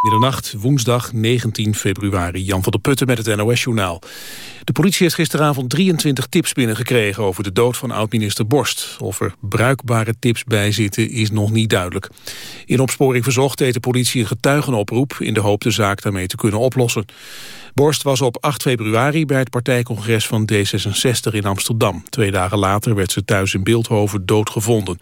Middernacht, woensdag 19 februari. Jan van der Putten met het NOS-journaal. De politie heeft gisteravond 23 tips binnengekregen over de dood van oud-minister Borst. Of er bruikbare tips bij zitten is nog niet duidelijk. In opsporing verzocht deed de politie een getuigenoproep... in de hoop de zaak daarmee te kunnen oplossen. Borst was op 8 februari bij het partijcongres van D66 in Amsterdam. Twee dagen later werd ze thuis in Beeldhoven doodgevonden.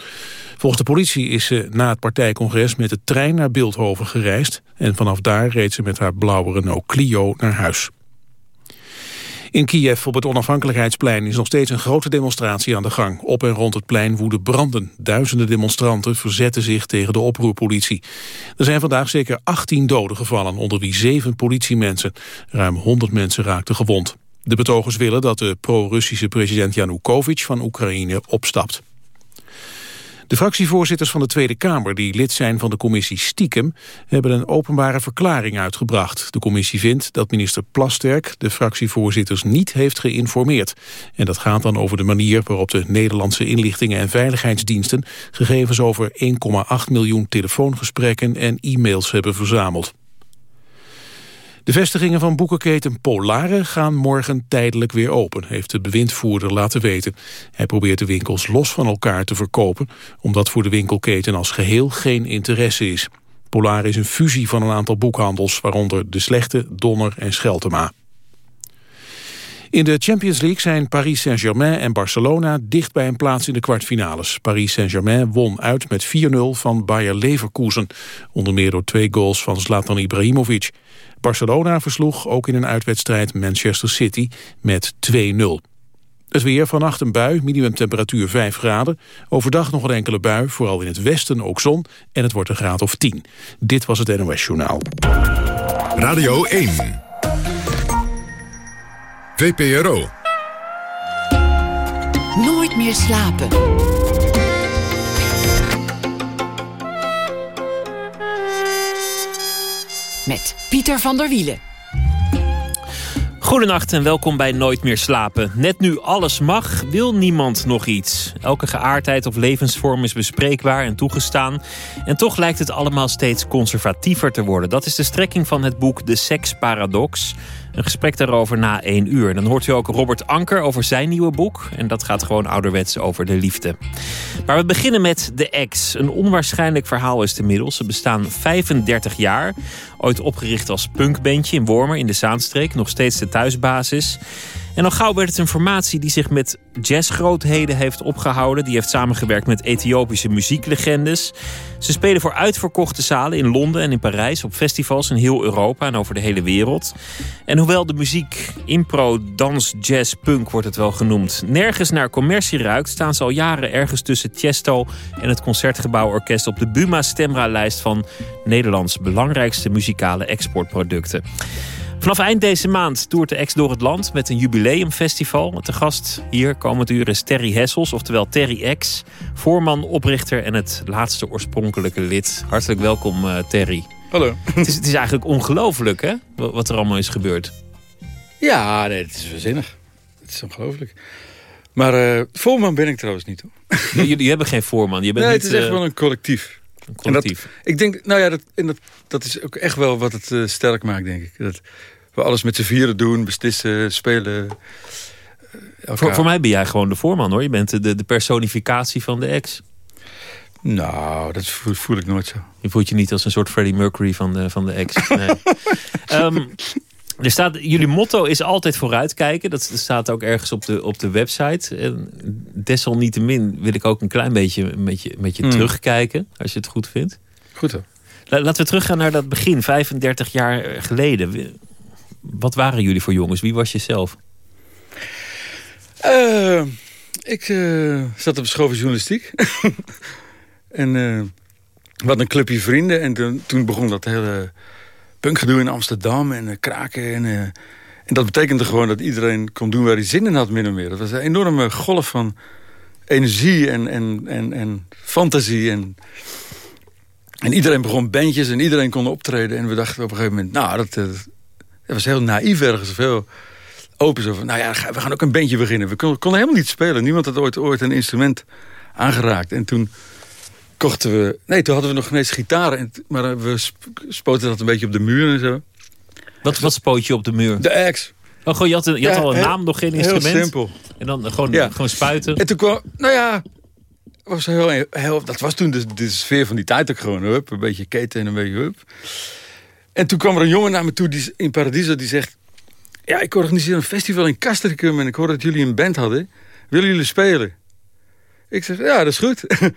Volgens de politie is ze na het partijcongres met de trein naar Beeldhoven gereisd... en vanaf daar reed ze met haar blauwe Renault Clio naar huis. In Kiev op het onafhankelijkheidsplein is nog steeds een grote demonstratie aan de gang. Op en rond het plein woeden branden. Duizenden demonstranten verzetten zich tegen de oproerpolitie. Er zijn vandaag zeker 18 doden gevallen, onder wie zeven politiemensen. Ruim 100 mensen raakten gewond. De betogers willen dat de pro-Russische president Yanukovych van Oekraïne opstapt. De fractievoorzitters van de Tweede Kamer die lid zijn van de commissie Stiekem hebben een openbare verklaring uitgebracht. De commissie vindt dat minister Plasterk de fractievoorzitters niet heeft geïnformeerd. En dat gaat dan over de manier waarop de Nederlandse inlichtingen en veiligheidsdiensten gegevens over 1,8 miljoen telefoongesprekken en e-mails hebben verzameld. De vestigingen van boekenketen Polare gaan morgen tijdelijk weer open, heeft de bewindvoerder laten weten. Hij probeert de winkels los van elkaar te verkopen, omdat voor de winkelketen als geheel geen interesse is. Polare is een fusie van een aantal boekhandels, waaronder De Slechte, Donner en Scheltema. In de Champions League zijn Paris Saint-Germain en Barcelona dicht bij een plaats in de kwartfinales. Paris Saint-Germain won uit met 4-0 van Bayer Leverkusen. Onder meer door twee goals van Zlatan Ibrahimovic. Barcelona versloeg ook in een uitwedstrijd Manchester City met 2-0. Het weer vannacht een bui, minimumtemperatuur 5 graden. Overdag nog een enkele bui, vooral in het westen ook zon. En het wordt een graad of 10. Dit was het NOS Journaal. Radio 1. VPRO. Nooit meer slapen. Met Pieter van der Wielen. Goedenacht en welkom bij Nooit meer slapen. Net nu alles mag, wil niemand nog iets. Elke geaardheid of levensvorm is bespreekbaar en toegestaan. En toch lijkt het allemaal steeds conservatiever te worden. Dat is de strekking van het boek De Seksparadox. Een gesprek daarover na één uur. Dan hoort u ook Robert Anker over zijn nieuwe boek. En dat gaat gewoon ouderwets over de liefde. Maar we beginnen met De Ex. Een onwaarschijnlijk verhaal is het inmiddels. Ze bestaan 35 jaar. Ooit opgericht als punkbandje in Wormer in de Zaanstreek. Nog steeds de thuisbasis. En al gauw werd het een formatie die zich met jazzgrootheden heeft opgehouden. Die heeft samengewerkt met Ethiopische muzieklegendes. Ze spelen voor uitverkochte zalen in Londen en in Parijs... op festivals in heel Europa en over de hele wereld. En hoewel de muziek impro, dans, jazz, punk wordt het wel genoemd... nergens naar commercie ruikt... staan ze al jaren ergens tussen Chesto en het Concertgebouworkest... op de Buma-Stemra-lijst van Nederlands belangrijkste muzikale exportproducten. Vanaf eind deze maand toert de ex door het land met een jubileumfestival. Te gast hier komend uur is Terry Hessels, oftewel Terry X. Voorman, oprichter en het laatste oorspronkelijke lid. Hartelijk welkom uh, Terry. Hallo. Het is, het is eigenlijk ongelooflijk hè, wat er allemaal is gebeurd. Ja, nee, het is verzinnig. Het is ongelooflijk. Maar uh, voorman ben ik trouwens niet hoor. Jullie hebben geen voorman. Je bent nee, niet, het is echt uh, wel een collectief. Een collectief. Dat, ik denk, nou ja, dat, en dat, dat is ook echt wel wat het uh, sterk maakt, denk ik. Dat we alles met z'n vieren doen, beslissen, spelen. Uh, voor, voor, mij ben jij gewoon de voorman hoor. Je bent de, de personificatie van de ex. Nou, dat voel, voel, ik nooit zo. Je voelt je niet als een soort Freddie Mercury van de, van de ex. Nee. um, er staat, jullie motto is altijd vooruitkijken. Dat staat ook ergens op de, op de website. En desalniettemin wil ik ook een klein beetje met je, met je mm. terugkijken. Als je het goed vindt. Goed hoor. Laten we teruggaan naar dat begin, 35 jaar geleden. Wat waren jullie voor jongens? Wie was je zelf? Uh, ik uh, zat op school voor journalistiek. en uh, we hadden een clubje vrienden. En toen, toen begon dat hele punkgedoe in Amsterdam en uh, kraken. En, uh, en dat betekende gewoon dat iedereen kon doen waar hij zin in had, min of meer. Dat was een enorme golf van energie en, en, en, en fantasie. En, en iedereen begon bandjes en iedereen kon optreden. En we dachten op een gegeven moment, nou, dat, dat was heel naïef ergens. Veel open zo van, nou ja, we gaan ook een bandje beginnen. We konden, konden helemaal niet spelen. Niemand had ooit, ooit een instrument aangeraakt. En toen kochten we... Nee, toen hadden we nog ineens gitaren. En, maar we spoten dat een beetje op de muur en zo. Wat, wat spoot je op de muur? De ex. Oh, gewoon, je had, je had al een naam, nog geen instrument? Heel simpel. En dan gewoon, ja. gewoon spuiten? En toen kwam... Nou ja, was heel, heel, dat was toen de, de sfeer van die tijd ook gewoon. Hup, een beetje keten en een beetje hup. En toen kwam er een jongen naar me toe die, in Paradiso die zegt... Ja, ik organiseer een festival in Castricum en ik hoorde dat jullie een band hadden. Willen jullie spelen? Ik zeg, ja, dat is goed.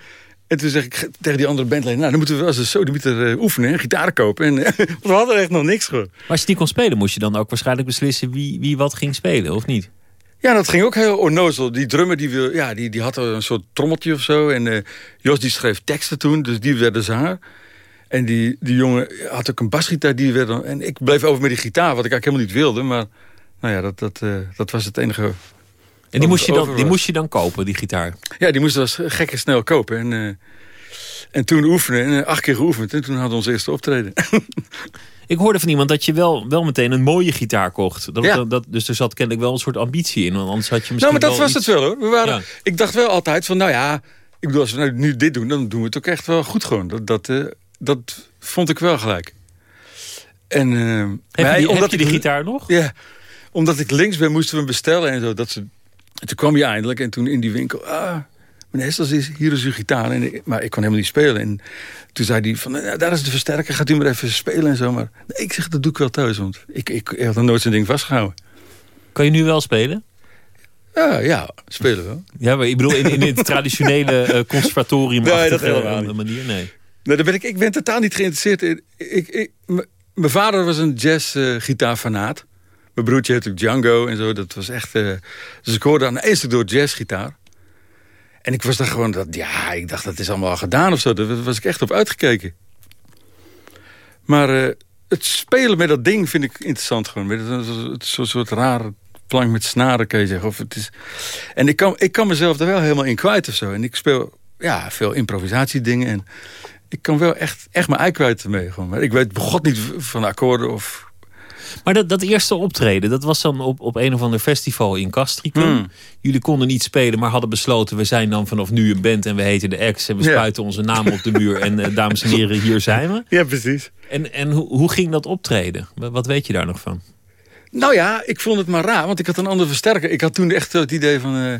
En toen zeg ik tegen die andere bandleden... nou, dan moeten we wel eens zo die moeten uh, oefenen, gitaar kopen. En we hadden echt nog niks gewoon. Maar als je die kon spelen, moest je dan ook waarschijnlijk beslissen... wie, wie wat ging spelen, of niet? Ja, dat ging ook heel onnozel. Die drummer die, wil, ja, die, die had een soort trommeltje of zo. En uh, Jos die schreef teksten toen, dus die werd de zanger. En die, die jongen had ook een basgitaar. Die werd dan, en ik bleef over met die gitaar, wat ik eigenlijk helemaal niet wilde. Maar nou ja, dat, dat, uh, dat was het enige en die moest, je dan, die moest je dan kopen, die gitaar? Ja, die moest was gekke snel kopen. En, uh, en toen oefenen, en acht keer geoefend. En toen hadden we ons eerste optreden. Ik hoorde van iemand dat je wel, wel meteen een mooie gitaar kocht. Dat, ja. dat, dus er zat kennelijk wel een soort ambitie in. Want anders had je misschien Nou, maar dat was iets... het wel hoor. We waren, ja. Ik dacht wel altijd van, nou ja... Ik bedoel, als we nou nu dit doen, dan doen we het ook echt wel goed gewoon. Dat, dat, uh, dat vond ik wel gelijk. En, uh, heb je, die, omdat heb je die ik, gitaar nog? Ja, omdat ik links ben, moesten we hem bestellen en zo. Dat ze, en toen kwam je eindelijk en toen in die winkel... Ah, meneer Hestels, is, hier is uw gitaar. En maar ik kon helemaal niet spelen. En toen zei hij van, nou, daar is de versterker, gaat u maar even spelen en zo. Maar nee, ik zeg, dat doe ik wel thuis, want ik, ik, ik had nog nooit zo'n ding vastgehouden. Kan je nu wel spelen? Ja, ja, spelen wel. Ja, maar ik bedoel, in, in het traditionele uh, conservatorium nee, dat helemaal uh, manier, nee. Nee, daar ben ik, ik ben totaal niet geïnteresseerd in. Ik, ik, mijn vader was een jazz-gitaarfanaat. Uh, mijn broertje heette Django en zo. Dat was echt... Uh, dus aan de eerste door jazzgitaar. En ik was dan gewoon... Dat, ja, ik dacht dat is allemaal al gedaan of zo. Daar was ik echt op uitgekeken. Maar uh, het spelen met dat ding vind ik interessant gewoon. Het, zo'n soort rare plank met snaren kan je zeggen. Of het is... En ik kan, ik kan mezelf er wel helemaal in kwijt of zo. En ik speel ja, veel improvisatiedingen. En ik kan wel echt, echt mijn ei kwijt ermee. Gewoon. Maar ik weet begot niet van akkoorden of maar dat, dat eerste optreden, dat was dan op, op een of ander festival in Castricum. Hmm. Jullie konden niet spelen, maar hadden besloten... we zijn dan vanaf nu een band en we heten de X... en we spuiten ja. onze naam op de muur en uh, dames en heren, hier zijn we. Ja, precies. En, en hoe, hoe ging dat optreden? Wat weet je daar nog van? Nou ja, ik vond het maar raar, want ik had een ander versterker. Ik had toen echt het idee van... Uh,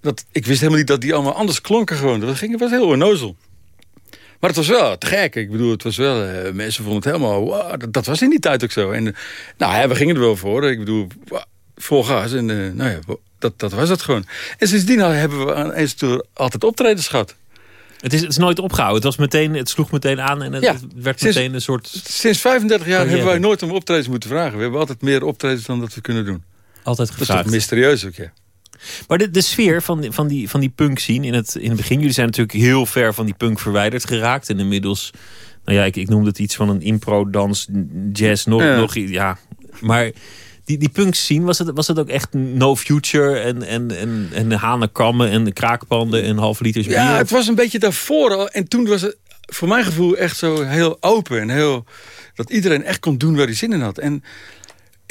dat, ik wist helemaal niet dat die allemaal anders klonken gewoon. Dat ging, was heel onnozel. Maar het was wel te gek. Ik bedoel, het was wel... Uh, mensen vonden het helemaal... Wow, dat, dat, was in die tijd ook zo. En uh, nou ja, we gingen er wel voor. Ik bedoel, wow, vol gas. En uh, nou ja, dat, dat was het gewoon. En sindsdien hebben we aan eens toe altijd optredens gehad. Het is, het is nooit opgehouden. Het, was meteen, het sloeg meteen aan en het, ja, werd sinds, meteen een soort... Sinds 35 jaar hebben wij nooit om optredens moeten vragen. We hebben altijd meer optredens dan dat we kunnen doen. Altijd Dat gevraagd. is toch mysterieus ook, ja. Maar de, de sfeer van, van die, van die punk scene in het, in het begin... jullie zijn natuurlijk heel ver van die punk verwijderd geraakt. En inmiddels, nou ja, ik, ik noemde het iets van een impro-dans, jazz, nog, Ja. nog ja. Maar die, die punk scene, was het, was het ook echt no future... en, en, en, en hanenkammen en kraakpanden en half liters bier? Ja, het was een beetje daarvoor al. En toen was het voor mijn gevoel echt zo heel open. En heel, dat iedereen echt kon doen waar hij zin in had. En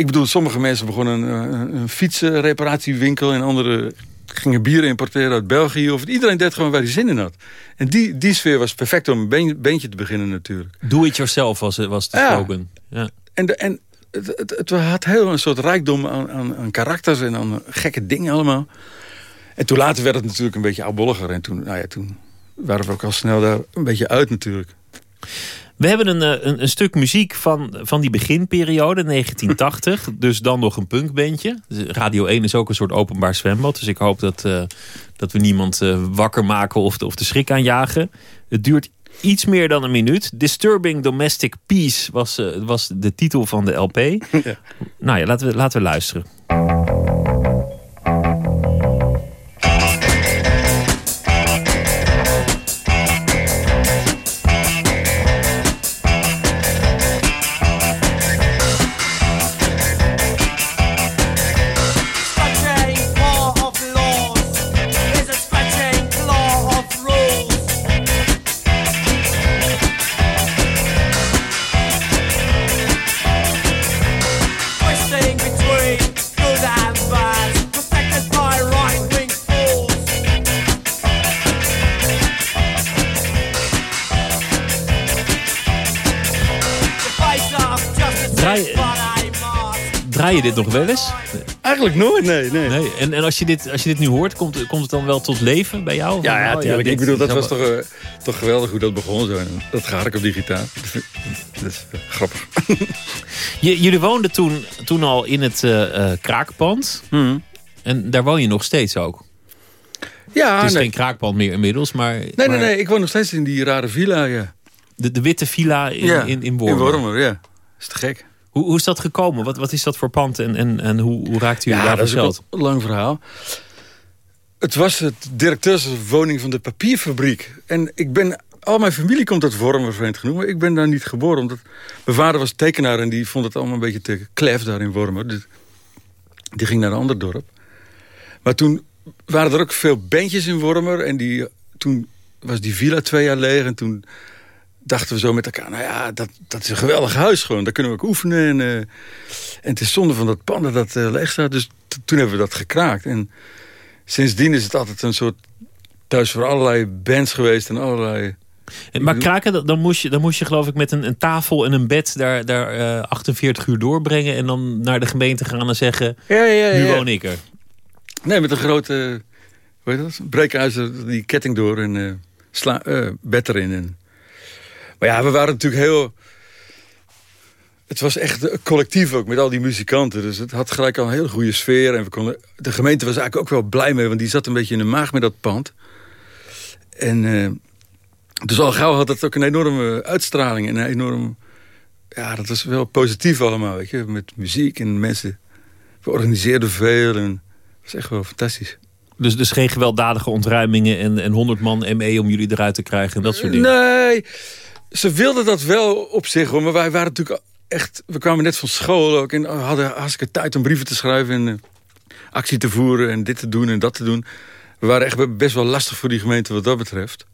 ik bedoel, sommige mensen begonnen een, een fietsenreparatiewinkel... en anderen gingen bier importeren uit België. Of iedereen deed gewoon waar hij zin in had. En die, die sfeer was perfect om een been, beentje te beginnen natuurlijk. Do it yourself was, was de Ja. slogan. Ja. En, de, en het, het, het had heel een soort rijkdom aan, aan, aan karakters en aan gekke dingen allemaal. En toen later werd het natuurlijk een beetje oudbolliger. En toen, nou ja, toen waren we ook al snel daar een beetje uit natuurlijk. We hebben een, eh, een, een stuk muziek van, van die beginperiode, 1980. dus dan nog een punkbandje. Radio 1 is ook een soort openbaar zwembad. Dus ik hoop dat, eh, dat we niemand eh, wakker maken of de, of de schrik aanjagen. Het duurt iets meer dan een minuut. Disturbing Domestic Peace was, was de titel van de LP. Ja. Nou ja, laten we, laten we luisteren. Je dit nog wel eens? Eigenlijk nooit, nee. nee. Nee. En, en als, je dit, als je dit nu hoort, komt, komt het dan wel tot leven bij jou? Ja, ja, tuurlijk. dit ik bedoel, dat was toch, eh, toch geweldig hoe dat begon zo. Dat ga ik op die gitaar. Dat is eh, grappig. Jullie woonden toen, toen al in het eh, kraakpand. En daar woon je nog steeds ook. Ja, het is nee. geen kraakpand meer inmiddels, maar, Nee, nee, nee. Ik woon nog steeds in die rare villa, ja. De, de witte villa in, ja. in, in Wormer. In Wormer, ja. is te gek. Hoe, hoe is dat gekomen? Wat, wat is dat voor pand en, en, en hoe, hoe raakt u Ja, daarvoor dat is een lang verhaal. Het was het directeurswoning van de papierfabriek. En ik ben... Al mijn familie komt uit Wormer, vreemd genoeg. Maar ik ben daar niet geboren. Omdat mijn vader was tekenaar en die vond het allemaal een beetje te klef daar in Wormer. Dus die ging naar een ander dorp. Maar toen waren er ook veel bandjes in Wormer. En die, toen was die villa twee jaar leeg. En toen dachten we zo met elkaar... nou ja, dat, dat is een geweldig huis gewoon. Daar kunnen we ook oefenen. En, eh, en het is zonde van dat pand dat eh, leeg staat. Dus toen hebben we dat gekraakt. En sindsdien is het altijd een soort thuis voor allerlei bands geweest. En allerlei... Maar kraken, dan- moest je, dan moest je geloof ik met een, een tafel en een bed daar, daar eh, 48 uur doorbrengen. En dan naar de gemeente gaan en zeggen, Ja, ja, nu woon ik er. Nee, met een grote... Hoe heet dat? Breekijzer, die ketting door en sla, bed erin. En... Maar ja, we waren natuurlijk heel... Het was echt collectief ook, met al die muzikanten. Dus het had gelijk al een hele goede sfeer. En we konden... De gemeente was eigenlijk ook wel blij mee, want die zat een beetje in de maag met dat pand. En eh, dus al gauw had het ook een enorme uitstraling. En een enorm... Ja, dat was wel positief allemaal, weet je. Met muziek en mensen... We organiseerden veel en... Dat is echt wel fantastisch. Dus, dus geen gewelddadige ontruimingen en, en 100 man ME om jullie eruit te krijgen en dat soort dingen. Nee, ze wilden dat wel op zich hoor. Maar wij waren natuurlijk echt... We kwamen net van school ook en hadden hartstikke tijd om brieven te schrijven... en eh, actie te voeren en dit te doen en dat te doen. We waren echt best wel lastig voor die gemeente wat dat betreft.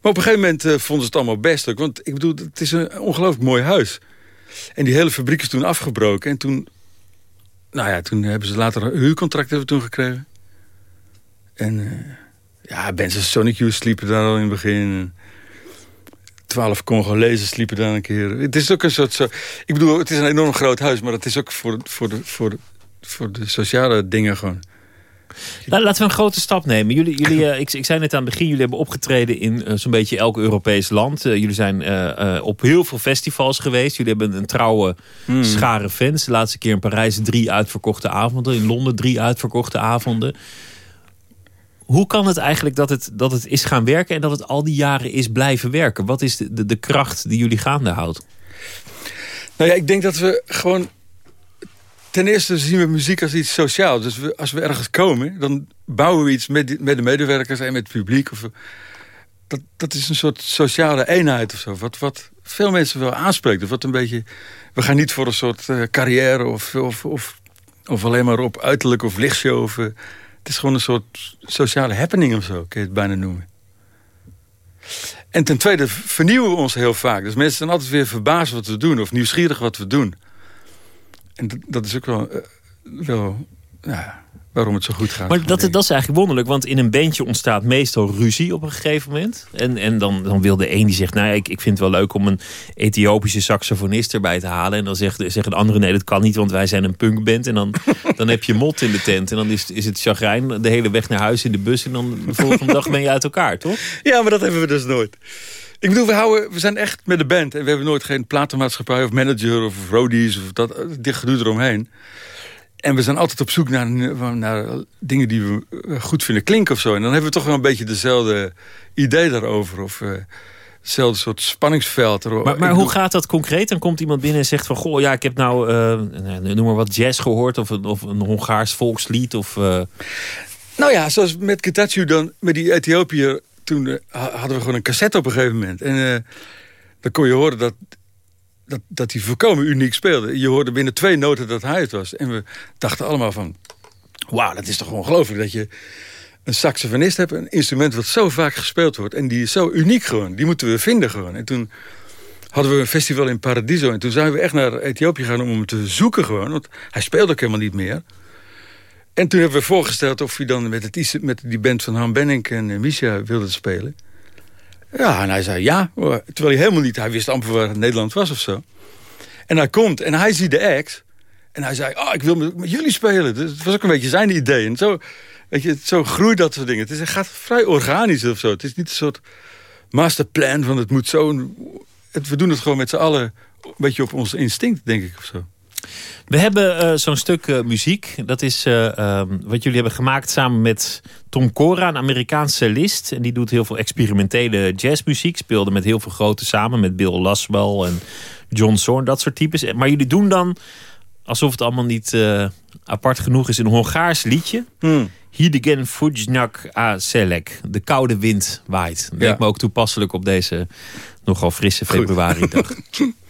Maar op een gegeven moment eh, vonden ze het allemaal best ook. Want ik bedoel, het is een ongelooflijk mooi huis. En die hele fabriek is toen afgebroken. En toen... Nou ja, toen hebben ze later een huurcontract hebben toen gekregen. En eh, ja, als Sonic Youth sliepen daar al in het begin. Twaalf Congolezen sliepen daar een keer. Het is ook een soort... Zo, ik bedoel, het is een enorm groot huis, maar het is ook voor, voor, de, voor, de, voor de sociale dingen gewoon. La- Laten we een grote stap nemen. Jullie, jullie, eh, ik, ik zei net aan het begin, jullie hebben opgetreden in eh, zo'n beetje elk Europees land. Eh, jullie zijn op heel veel festivals geweest. Jullie hebben een trouwe schare fans. De laatste keer in Parijs drie uitverkochte avonden. In Londen drie uitverkochte avonden. Hoe kan het eigenlijk dat het, dat het is gaan werken en dat het al die jaren is blijven werken? Wat is de, de, kracht die jullie gaande houdt? Nou ja, ik denk dat we gewoon... Ten eerste zien we muziek als iets sociaals. Dus we, als we ergens komen, dan bouwen we iets met, met de medewerkers en met het publiek. Of, dat, dat is een soort sociale eenheid of zo. Wat, wat veel mensen wel aanspreekt. Of wat een beetje, we gaan niet voor een soort eh, carrière of, of, of, alleen maar op uiterlijk of lichtshow. Eh, het is gewoon een soort sociale happening of zo, kun je het bijna noemen. En ten tweede vernieuwen we ons heel vaak. Dus mensen zijn altijd weer verbaasd wat we doen. Of nieuwsgierig wat we doen. En dat, is ook wel, eh, wel ja, waarom het zo goed gaat. Maar dat, dat is eigenlijk wonderlijk, want in een bandje ontstaat meestal ruzie op een gegeven moment. En, en dan, dan wil de een die zegt, nou ja, ik, ik vind het wel leuk om een Ethiopische saxofonist erbij te halen. En dan zegt, zegt een andere, nee dat kan niet, want wij zijn een punkband. En dan, dan heb je mot in de tent en dan is, is het chagrijn de hele weg naar huis in de bus. En dan de volgende dag ben je uit elkaar, toch? Ja, maar dat hebben we dus nooit. Ik bedoel, we, houden, we zijn echt met de band. En we hebben nooit geen platenmaatschappij of manager of roadies of dat, dit gedoe eromheen. En we zijn altijd op zoek naar, naar dingen die we eh, goed vinden klinken of zo. En dan hebben we toch wel een beetje dezelfde idee daarover. Of eh, hetzelfde soort spanningsveld. Maar, maar hoe gaat dat concreet? Dan komt iemand binnen en zegt van... Goh, ja, ik heb nou, eh, noem maar wat, jazz gehoord... of een, of een Hongaars volkslied. Of, Nou ja, zoals met Ketachu dan, met die Ethiopiër... toen ha- hadden we gewoon een cassette op een gegeven moment. En dan kon je horen dat, dat, dat hij volkomen uniek speelde. Je hoorde binnen twee noten dat hij het was. En we dachten allemaal van... Wauw, dat is toch ongelooflijk dat je een saxofonist hebt... een instrument wat zo vaak gespeeld wordt. En die is zo uniek gewoon. Die moeten we vinden gewoon. En toen hadden we een festival in Paradiso. En toen zijn we echt naar Ethiopië gegaan om hem te zoeken gewoon. Want hij speelde ook helemaal niet meer. En toen hebben we voorgesteld of hij dan met, het, met die band van Han Benning en Misha wilde spelen. Ja, en hij zei ja. Terwijl hij helemaal niet, hij wist amper waar Nederland was of zo. En hij komt en hij ziet de act. En hij zei, oh, ik wil met, jullie spelen. Dus het was ook een beetje zijn idee. En zo, weet je, zo groeit dat soort dingen. Het, is, het gaat vrij organisch of zo. Het is niet een soort masterplan van het moet zo... We doen het gewoon met z'n allen een beetje op ons instinct, denk ik, of zo. We hebben eh, zo'n stuk eh, muziek. Dat is eh, ehm, wat jullie hebben gemaakt samen met Tom Cora, een Amerikaanse cellist. En die doet heel veel experimentele jazzmuziek. Speelde met heel veel grote samen. Met Bill Laswell en John Zorn, dat soort types. Maar jullie doen dan, alsof het allemaal niet apart genoeg is, een Hongaars liedje. Hmm. Hidegen Fujnak a Selek. De koude wind waait. Dat lijkt me ook toepasselijk op deze nogal frisse februari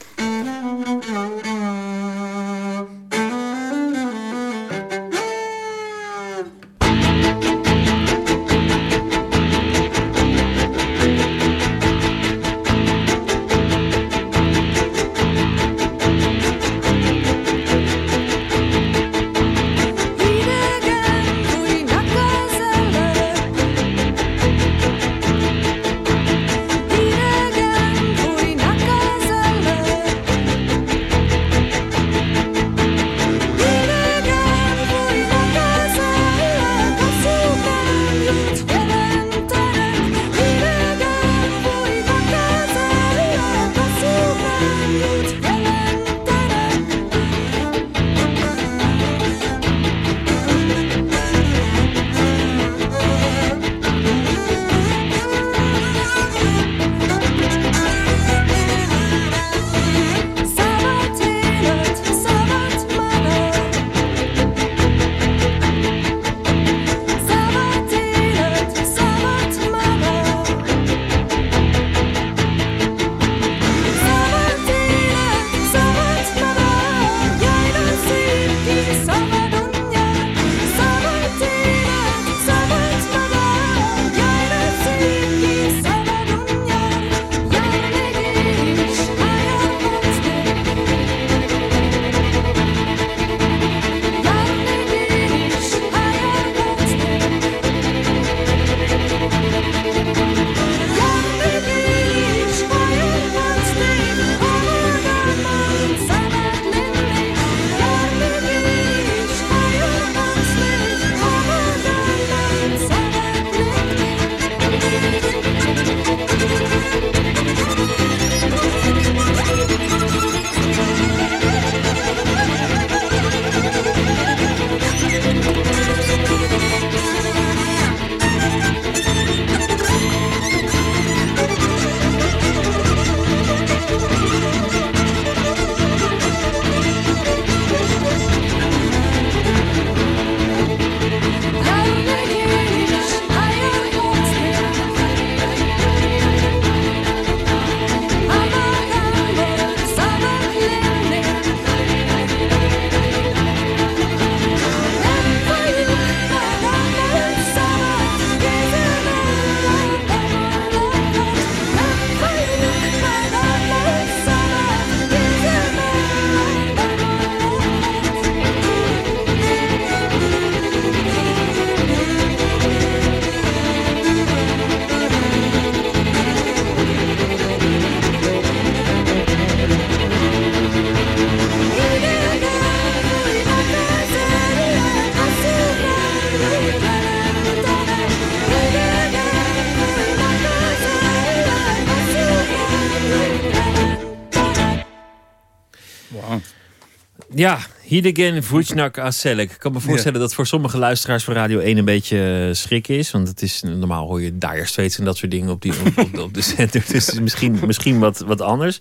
Ja, Hidegen Vujnak Aselek. Ik kan me voorstellen dat voor sommige luisteraars van Radio 1 een beetje eh, schrik is. Want het is, normaal hoor je Dire Straits en dat soort dingen op, die, op, op, op de zender. Dus misschien, misschien wat, wat anders.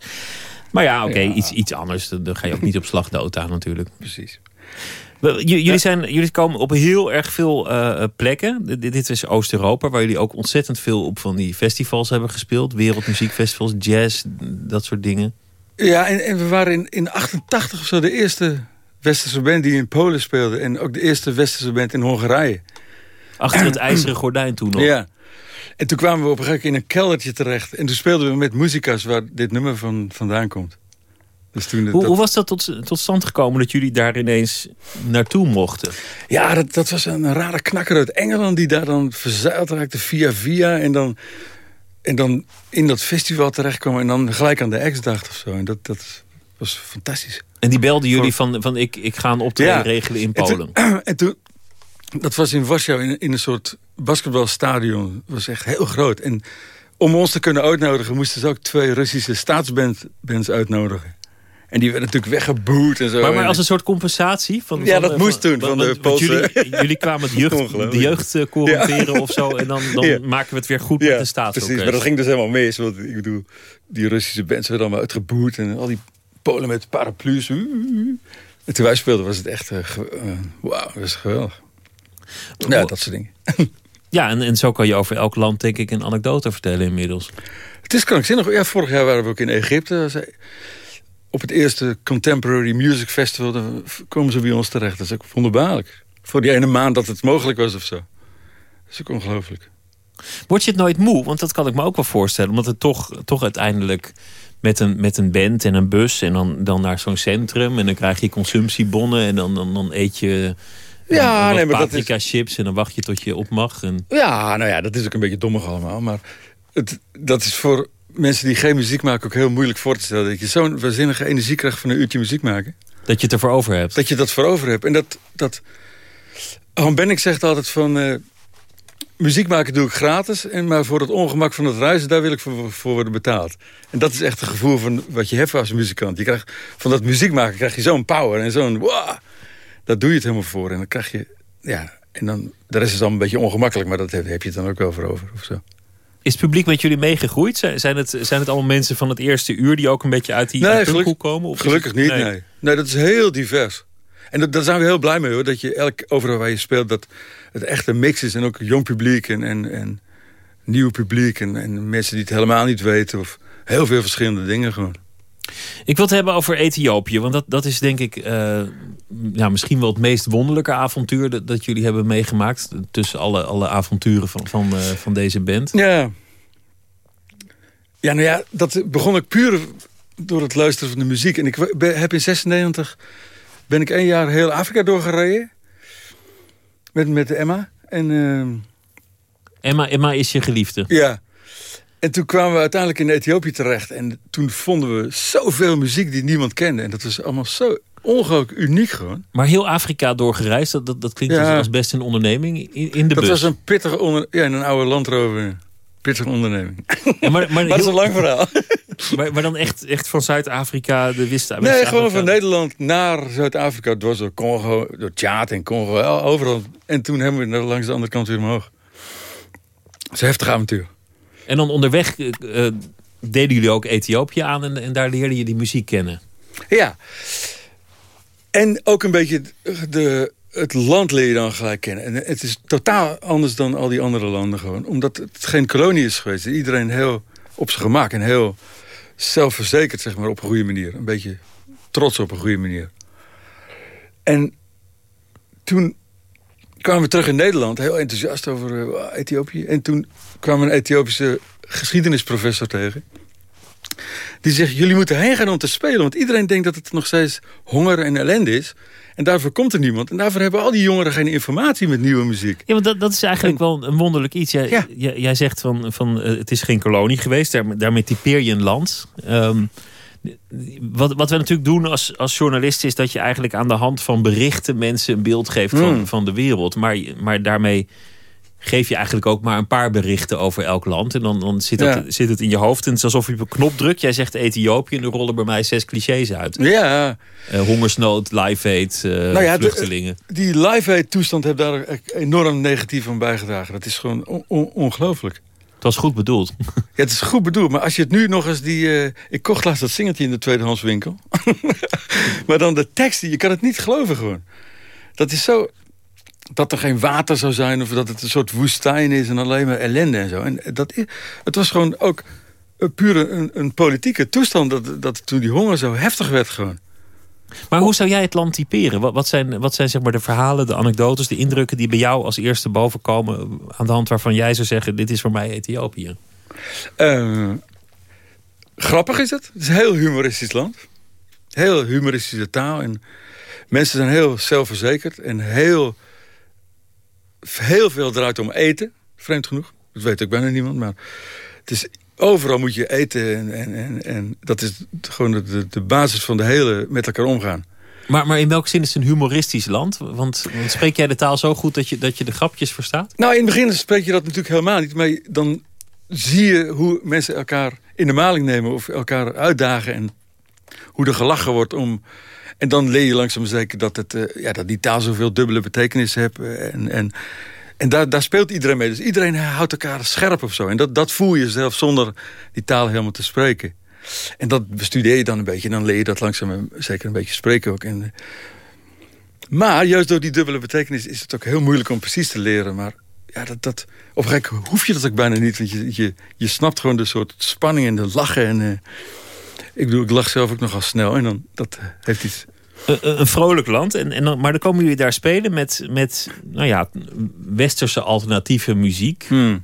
Maar ja, oké, Iets, iets anders. Dan ga je ook niet op slag dood aan natuurlijk. Precies. Jullie, zijn, jullie komen op heel erg veel eh, plekken. D- Dit is Oost-Europa, waar jullie ook ontzettend veel op van die festivals hebben gespeeld. Wereldmuziekfestivals, jazz, dat soort dingen. Ja, en, en we waren in, in 88 of zo de eerste westerse band die in Polen speelde. En ook de eerste westerse band in Hongarije. Achter het ijzeren gordijn toen nog. Ja. En toen kwamen we op een gegeven moment in een keldertje terecht. En toen speelden we met muzika's waar dit nummer van vandaan komt. Dus toen Hoe, dat- hoe was dat tot, tot stand gekomen dat jullie daar ineens naartoe mochten? Ja, dat, dat was een rare knakker uit Engeland... die daar dan verzeild raakte via via... en dan, en dan in dat festival terechtkwam... en dan gelijk aan de ex dacht of zo. En dat, dat was fantastisch. En die belden jullie van, van ik, ik ga een optreden Ja. regelen in En toen- Polen. En toen, dat was in Warschau in, in een soort basketbalstadion. Dat was echt heel groot. En om ons te kunnen uitnodigen... moesten ze ook twee Russische staatsbands bands uitnodigen. En die werden natuurlijk weggeboet en zo. Maar, maar als een soort compensatie? Van, Ja, van, dat eh, moest toen, van de Poolse- Jullie, jullie kwamen de jeugd, de jeugd eh, corrumperen of zo. En dan, dan Ja. maken we het weer goed met de staatsorkest. precies. Maar dat ging dus helemaal mis. Want ik bedoel, die Russische bands werden allemaal uitgeboet. En al die Polen met paraplu's. En toen wij speelden was het echt... eh, eh, Wauw, dat was geweldig. Ja, dat soort dingen. Ja, en, en zo kan je over elk land denk ik een anekdote vertellen inmiddels. Het is krankzinnig. Ja, vorig jaar waren we ook in Egypte. Op het eerste Contemporary Music Festival dan komen ze bij ons terecht. Dat is ook wonderbaarlijk. Voor die ene maand dat het mogelijk was of zo. Dat is ook ongelooflijk. Word je het nooit moe? Want dat kan ik me ook wel voorstellen. Omdat het toch, toch uiteindelijk met een, met een band en een bus... en dan, dan naar zo'n centrum en dan krijg je consumptiebonnen... en dan, dan, dan eet je Ja, nee, maar dat chips... en dan wacht je tot je op mag. En... Ja, nou ja, dat is ook een beetje dommig allemaal. Maar het, dat is voor mensen die geen muziek maken ook heel moeilijk voor te stellen. Dat je zo'n waanzinnige energie krijgt van een uurtje muziek maken. Dat je het ervoor over hebt. Dat je dat voor over hebt. En dat... dat Han Benning zegt altijd van... eh, muziek maken doe ik gratis. En maar voor het ongemak van het reizen, daar wil ik voor, voor worden betaald. En dat is echt het gevoel van wat je hebt als muzikant. Je krijgt, van dat muziek maken krijg je zo'n power en zo'n... Wow, daar doe je het helemaal voor. En dan krijg je... Ja, en dan, de rest is dan een beetje ongemakkelijk. Maar dat heb, heb je het dan ook wel voor over. Of zo. Is het publiek met jullie meegegroeid? Zijn zijn het, zijn het allemaal mensen van het eerste uur... die ook een beetje uit die Nee, geluk- komen? Of Gelukkig het- niet, nee. nee. dat is heel divers. En dat, daar zijn we heel blij mee, hoor. Dat je elk, overal waar je speelt, dat het echt een mix is. En ook jong publiek en, en, en nieuw publiek. En, en mensen die het helemaal niet weten. Of heel veel verschillende dingen gewoon. Ik wil het hebben over Ethiopië. Want dat, dat is denk ik ja, misschien wel het meest wonderlijke avontuur... dat, dat jullie hebben meegemaakt. Tussen alle, alle avonturen van, van, eh, van deze band. Ja. Ja, nou ja, dat begon ik puur door het luisteren van de muziek. En ik ben- heb in 96 ben ik één jaar heel Afrika doorgereden. Met, met Emma. En... ehm, Emma, Emma is je geliefde. Ja. En toen kwamen we uiteindelijk in Ethiopië terecht. En toen vonden we zoveel muziek die niemand kende. En dat was allemaal zo ongelooflijk uniek gewoon. Maar heel Afrika doorgereisd, dat, dat, dat klinkt Ja. als, best een onderneming in, in de dat bus. was een pittige onder... Ja, in een oude landrover. Pittige onderneming. Ja, maar, maar, Maar dat is een lang verhaal. maar, maar dan echt, echt van Zuid-Afrika, de wist Nee, gewoon van Nederland naar Zuid-Afrika. Door Congo, door Tjaat en Congo, overal. En toen hebben we naar- langs de andere kant weer omhoog. Het is een heftig avontuur. En dan onderweg eh, deden jullie ook Ethiopië aan en, en daar leerde je die muziek kennen. Ja. En ook een beetje de, het land leer je dan gelijk kennen. En het is totaal anders dan al die andere landen gewoon. Omdat het geen kolonie is geweest. Iedereen heel op zijn gemak en heel zelfverzekerd, zeg maar, op een goede manier. Een beetje trots op een goede manier. En toen kwamen we terug in Nederland, heel enthousiast over eh, Ethiopië. En toen kwam een Ethiopische geschiedenisprofessor tegen. Die zegt, jullie moeten heen gaan om te spelen. Want iedereen denkt dat het nog steeds honger en ellende is. En daarvoor komt er niemand. En daarvoor hebben al die jongeren geen informatie met nieuwe muziek. Ja, want dat, dat is eigenlijk wel een wonderlijk iets. Jij, Ja. jij, jij zegt van, van eh, het is geen kolonie geweest, daar, daarmee typeer je een land. Ehm, wat, wat we natuurlijk doen als, als journalisten is dat je eigenlijk aan de hand van berichten mensen een beeld geeft van, Hmm. van de wereld. Maar, maar daarmee geef je eigenlijk ook maar een paar berichten over elk land. En dan, dan zit, dat, Ja. zit het in je hoofd. En het is alsof je op een knop drukt. Jij zegt Ethiopië en er rollen bij mij zes clichés uit. Ja, Eh, hongersnood, live aid, eh, Nou ja, de- vluchtelingen. die live toestand heeft daar enorm negatief aan bijgedragen. Dat is gewoon on- on- ongelooflijk. Het was goed bedoeld. Ja, het is goed bedoeld, maar als je het nu nog eens die... eh, ik kocht laatst dat singeltje in de tweedehandswinkel. maar dan de teksten, je kan het niet geloven gewoon. Dat is zo... Dat er geen water zou zijn of dat het een soort woestijn is en alleen maar ellende en zo. En dat, het was gewoon ook pure een, een politieke toestand dat, dat toen die honger zo heftig werd gewoon. Maar hoe zou jij het land typeren? Wat, zijn, wat zijn zeg maar de verhalen, de anekdotes, de indrukken die bij jou als eerste bovenkomen aan de hand waarvan jij zou zeggen: dit is voor mij Ethiopië? Eh, grappig is het. Het is een heel humoristisch land. Heel humoristische taal. En mensen zijn heel zelfverzekerd. En heel, heel veel draait om eten. Vreemd genoeg. Dat weet ook bijna niemand. Maar het is overal moet je eten. En, en, en, en dat is gewoon de- de, basis van de hele met elkaar omgaan. Maar, maar in welke zin is het een humoristisch land? Want, want spreek jij de taal zo goed dat je, dat je de grapjes verstaat? Nou, in het begin spreek je dat natuurlijk helemaal niet. Maar dan zie je hoe mensen elkaar in de maling nemen... of elkaar uitdagen en hoe er gelachen wordt om... En dan leer je langzaam zeker dat, het, eh, ja, dat die taal zoveel dubbele betekenis heeft. eh, En, en, en daar, daar speelt iedereen mee. Dus iedereen houdt elkaar scherp of zo. En dat, dat voel je zelf zonder die taal helemaal te spreken. En dat bestudeer je dan een beetje. En dan leer je dat langzaam zeker een beetje spreken ook. En, eh, maar juist door die dubbele betekenis is het ook heel moeilijk om precies te leren. Maar ja, dat, dat, op moment hoef je dat ook bijna niet. Want je, je, je snapt gewoon de soort spanning en de lachen. En, eh, ik bedoel, ik lach zelf ook nogal snel. En dan, dat eh, heeft iets... Een, vrolijk land, en, en dan, maar dan komen jullie daar spelen met, met nou ja, westerse alternatieve muziek. Hmm.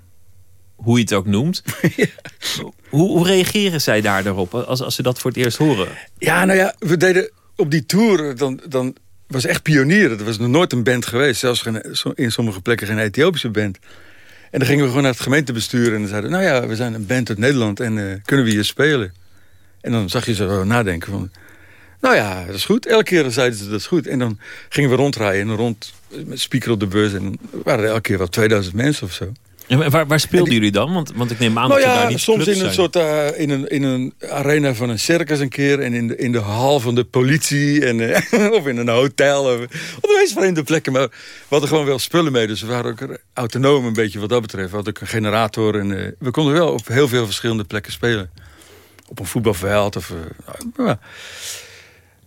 Hoe je het ook noemt. hoe, hoe reageren zij daar daarop als, als ze dat voor het eerst horen? Ja, nou ja, we deden op die tour, dan, dan was echt pionieren. Er was nog nooit een band geweest, zelfs geen, in sommige plekken geen Ethiopische band. En dan gingen we gewoon naar het gemeentebestuur en dan zeiden nou ja, we zijn een band uit Nederland en eh, kunnen we hier spelen? En dan zag je ze nadenken van, nou ja, dat is goed. Elke keer zeiden ze dat is goed. En dan gingen we rondrijden en rond met speaker op de bus en waren er elke keer wel 2000 mensen of zo. En waar, waar speelden jullie dan? Want, want ik neem aan Nou dat er daar niet soms in een soort eh, in, een, in een arena van een circus een keer. En in de, in de hal van de politie. En, eh, of in een hotel. Of, op de meest vreemde plekken. Maar we hadden gewoon wel spullen mee. Dus we waren ook autonoom een beetje wat dat betreft. We hadden ook een generator. En eh, we konden wel op heel veel verschillende plekken spelen. Op een voetbalveld. Of, eh, nou,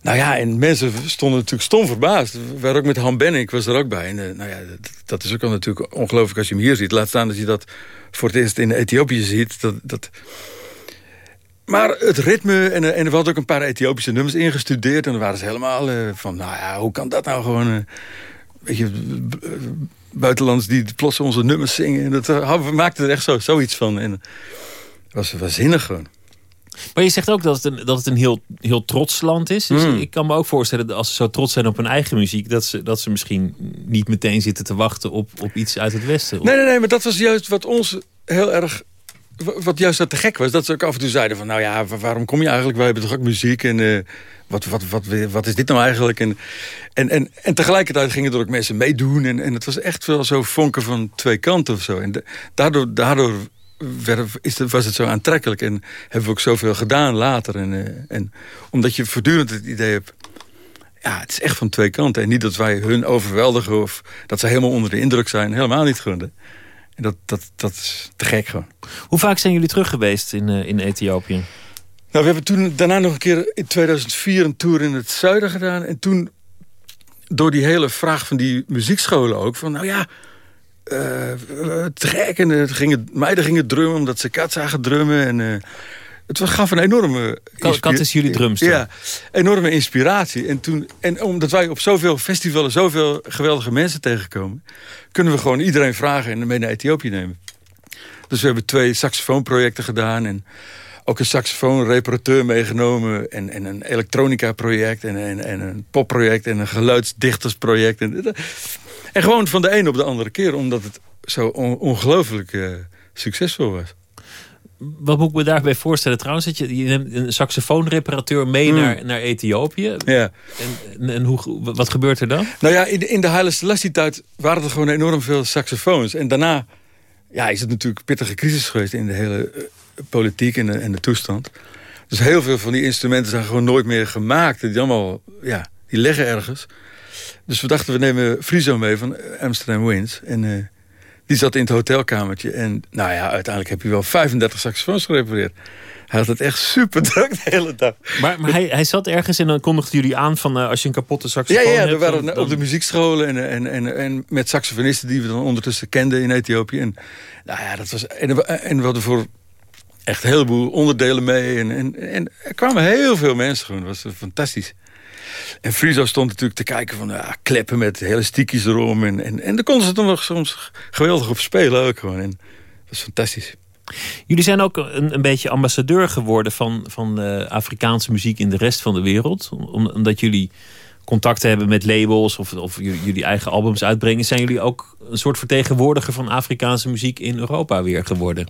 nou ja, en mensen stonden natuurlijk stom verbaasd. Waren ook met Han ik was er ook bij. En, eh, nou ja, dat, dat is ook al natuurlijk ongelooflijk als je hem hier ziet. Laat staan dat je dat voor het eerst in Ethiopië ziet. Dat, dat... Maar het ritme, en, eh, en we hadden ook een paar Ethiopische nummers ingestudeerd. En dan waren ze helemaal eh, van, nou ja, hoe kan dat nou gewoon... weet je, b- b- buitenlanders die plots onze nummers zingen. En dat we maakten er echt zo, zoiets van. En het was waanzinnig gewoon. Maar je zegt ook dat het een, dat het een heel, heel trots land is. Dus Mm. ik kan me ook voorstellen dat als ze zo trots zijn op hun eigen muziek... dat ze, dat ze misschien niet meteen zitten te wachten op, op iets uit het Westen. Nee, nee, nee, maar dat was juist wat ons heel erg... wa- Wat juist dat te gek was. Dat ze ook af en toe zeiden van... Nou ja, wa- waarom kom je eigenlijk? Wij hebben toch ook muziek? En eh, wat, wat, wat, wat is dit nou eigenlijk? En, en, en, en tegelijkertijd gingen er ook mensen meedoen. En, en het was echt wel zo vonken van twee kanten of zo. En de- daardoor, daardoor is het, was het zo aantrekkelijk. En hebben we ook zoveel gedaan later. En, eh, en omdat je voortdurend het idee hebt... Ja, het is echt van twee kanten. En niet dat wij hun overweldigen of dat ze helemaal onder de indruk zijn. Helemaal niet gewoon. En dat, dat, dat is te gek gewoon. Hoe vaak zijn jullie terug geweest in, eh, in Ethiopië? Nou, we hebben toen daarna nog een keer in 2004 een tour in het zuiden gedaan. En toen, door die hele vraag van die muziekscholen ook... van nou ja, eh, eh, gek. En eh, gingen, meiden gingen drummen omdat ze kat zagen drummen. En eh, het was, gaf een enorme... Kat- is jullie drumster. Ja, enorme inspiratie. En, toen, en omdat wij op zoveel festivals zoveel geweldige mensen tegenkomen... kunnen we gewoon iedereen vragen en mee naar Ethiopië nemen. Dus we hebben twee saxofoonprojecten gedaan... en ook een saxofoonreparateur meegenomen... en, en een elektronica-project en, en, en een popproject... en een geluidsdichtersproject. En, en gewoon van de een op de andere keer... omdat het zo on- ongelooflijk eh, succesvol was. Wat moet ik me daarbij voorstellen trouwens? Dat je, je neemt een saxofoonreparateur mee Hmm. naar, naar Ethiopië. Ja. En, en, hoe, wat gebeurt er dan? Nou ja, in de, in de Haile Selassie-tijd waren er gewoon enorm veel saxofoons. En daarna ja, is het natuurlijk een pittige crisis geweest in de hele eh, politiek en de, en de toestand. Dus heel veel van die instrumenten zijn gewoon nooit meer gemaakt. Die, allemaal, ja, die liggen ergens. Dus we dachten, we nemen Friso mee van Amsterdam Winds. En eh, die zat in het hotelkamertje. En nou ja, uiteindelijk heb je wel 35 saxofoons gerepareerd. Hij had het echt super druk de hele dag. Maar, maar hij, hij zat ergens en dan kondigden jullie aan van eh, als je een kapotte Ja, saxofoon ja, ja hebt... we waren dan- op de muziekscholen en, en, en, en met saxofonisten die we dan ondertussen kenden in Ethiopië. En, nou ja, dat was, en, we- en we hadden voor echt een heleboel onderdelen mee. En, en, en er kwamen heel veel mensen gewoon. Dat was fantastisch. En Friso stond natuurlijk te kijken van ja, kleppen met hele stiekjes erom. En, en, en daar konden ze dan nog soms geweldig op spelen ook gewoon. En dat was fantastisch. Jullie zijn ook een, een beetje ambassadeur geworden van, van de Afrikaanse muziek in de rest van de wereld. Om, omdat jullie contacten hebben met labels of, of jullie eigen albums uitbrengen. Zijn jullie ook een soort vertegenwoordiger van Afrikaanse muziek in Europa weer geworden?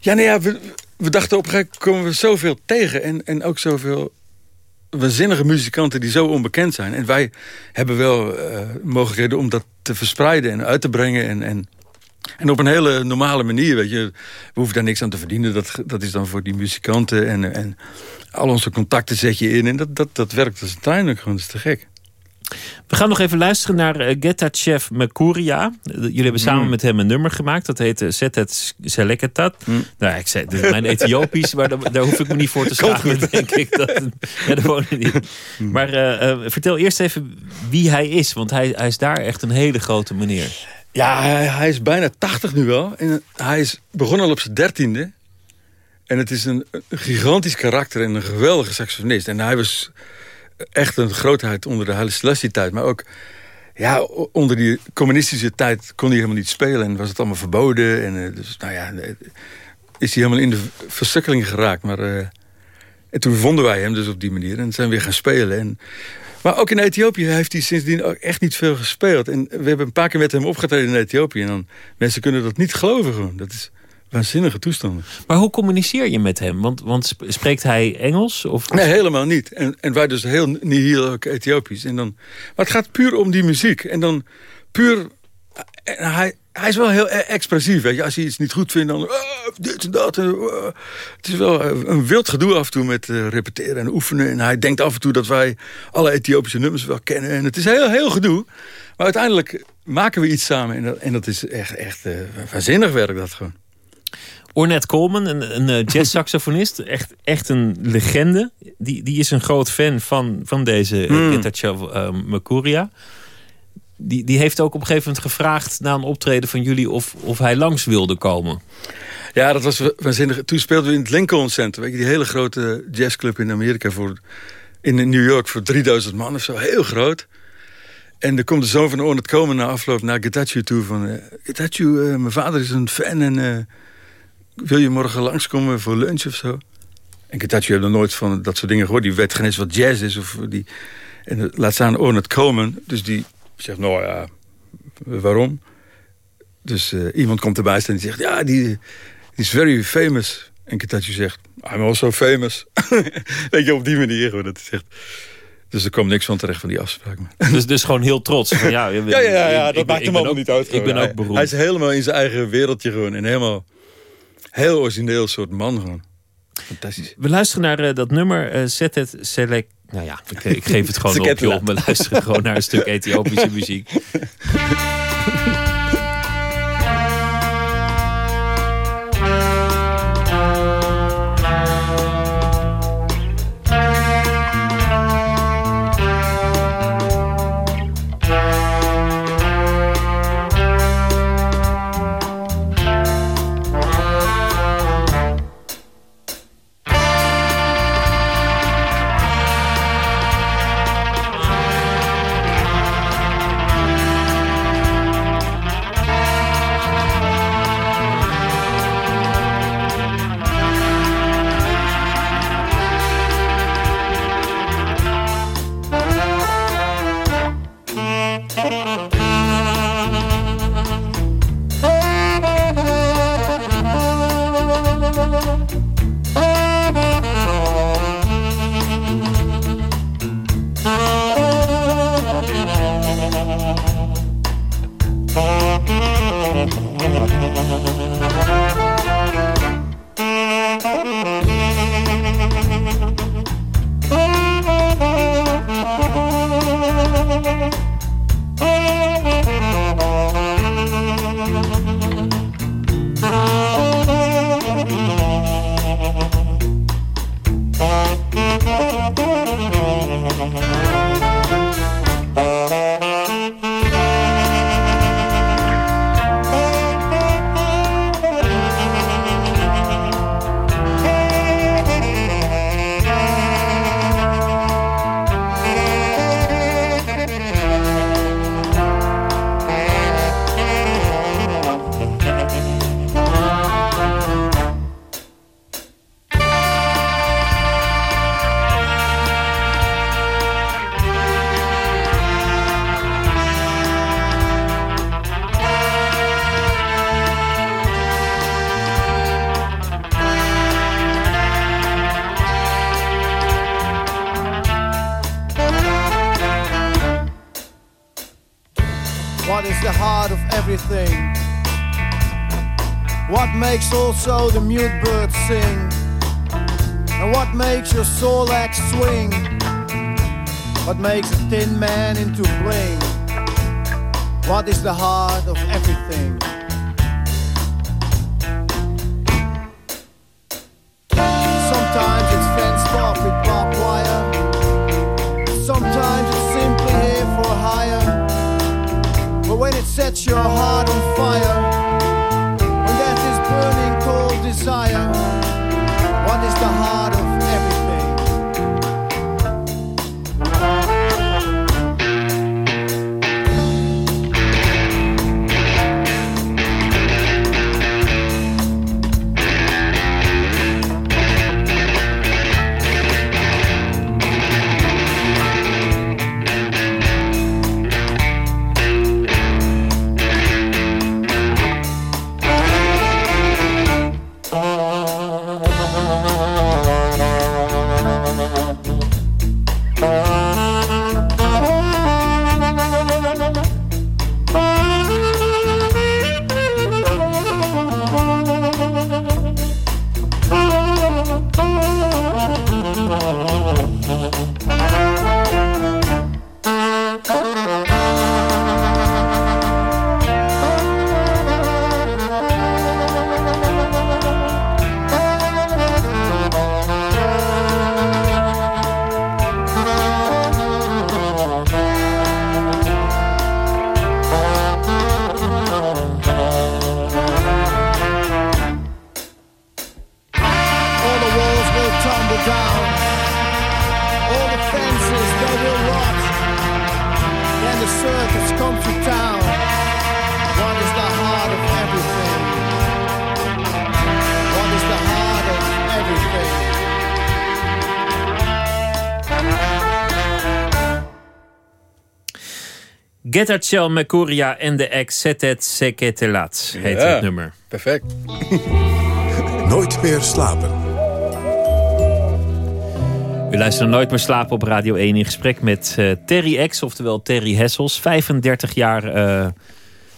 Ja, nou ja, we, we dachten op een gegeven moment komen we zoveel tegen. En, en ook zoveel waanzinnige muzikanten die zo onbekend zijn. En wij hebben wel eh, mogelijkheden om dat te verspreiden en uit te brengen. En, en, en op een hele normale manier, weet je. We hoeven daar niks aan te verdienen. Dat, dat is dan voor die muzikanten. En, en al onze contacten zet je in. En dat, dat, dat werkt uiteindelijk gewoon. Dat is te gek. We gaan nog even luisteren naar uh, Getachev Mercuria. Jullie hebben samen Mm. met hem een nummer gemaakt. Dat heet uh, Zetet Seleketat. Mm. Nou, ik zei, dit is mijn Ethiopisch, maar daar, daar hoef ik me niet voor te schamen, denk ik. Dat, ja, dat wonen niet. Mm. Maar eh, eh, vertel eerst even wie hij is. Want hij, hij is daar echt een hele grote meneer. Ja, hij, hij is bijna 80 nu wel. En hij is begonnen al op zijn dertiende. En het is een, een gigantisch karakter en een geweldige saxofonist. En hij was echt een grootheid onder de Haile Selassie-tijd. Maar ook ja, onder die communistische tijd kon hij helemaal niet spelen. En was het allemaal verboden. En eh, dus, nou ja, eh, is hij helemaal in de versukkeling geraakt. Maar eh, en toen vonden wij hem dus op die manier. En zijn we weer gaan spelen. En, maar ook in Ethiopië heeft hij sindsdien ook echt niet veel gespeeld. En we hebben een paar keer met hem opgetreden in Ethiopië. En dan, mensen kunnen dat niet geloven gewoon. Dat is waanzinnige toestanden. Maar hoe communiceer je met hem? Want, want sp- spreekt hij Engels? Of, Nee, helemaal niet. En, en wij dus heel nihil ook Ethiopisch. En dan, maar het gaat puur om die muziek. En dan puur... En hij, hij is wel heel e- expressief. Weet je. Als hij iets niet goed vindt, dan... "Ah, dit en dat. en, ah." het is wel eh, een wild gedoe af en toe met eh, repeteren en oefenen. En hij denkt af en toe dat wij alle Ethiopische nummers wel kennen. En het is heel, heel gedoe. Maar uiteindelijk maken we iets samen. En dat, en dat is echt, echt eh, waanzinnig werk dat gewoon. Ornette Coleman, een, een eh, jazzsaxofonist, echt, echt een legende. Die, die is een groot fan van, van deze Hmm. mm. Getachev uh, Mercuria. Die, die heeft ook op een gegeven moment gevraagd na een optreden van jullie of, of hij langs wilde komen. Ja, dat was wa- waanzinnig. Toen speelden we in het Lincoln Center. Weet je, die hele grote jazzclub in Amerika. Voor, in New York voor 3000 man of zo. Heel groot. En er komt de zoon van Ornette komen na afloop naar Getachew toe. Van, eh eh, mijn vader is een fan en eh, wil je morgen langskomen voor lunch of zo? En Getachew heeft nog nooit van dat soort dingen gehoord. Die weet geen eens wat jazz is. Of die, en laat staan Ornette komen. Dus die zegt, nou ja, waarom? Dus eh, iemand komt erbij staan en die zegt, ja, die is very famous. En Ketachi zegt, I'm also famous. Weet je, op die manier gewoon. Dat echt... Dus er kwam niks van terecht van die afspraak. Dus, dus gewoon heel trots. Van, ja, Ja, ja, ja, dat ik maakt ik hem allemaal ook- niet uit. Ik ben ook beroemd. Hij is helemaal in zijn eigen wereldje gewoon. En helemaal heel origineel soort man gewoon. Fantastisch. We luisteren naar eh, dat nummer eh, Zet het Select. Nou ja, ik, ik geef het gewoon op, joh. We luisteren gewoon naar een stuk Ethiopische muziek. Thank you. Also the mute birds sing? And what makes your soul axe swing? What makes a thin man into bling? What is the heart of everything? Gettertjel Mekoria en de ex Setet Seketelat heet Ja. het nummer. Perfect. Nooit meer slapen. U luistert Nooit meer slapen op Radio 1 in gesprek met eh, Terry X, oftewel Terry Hessels. 35 jaar eh,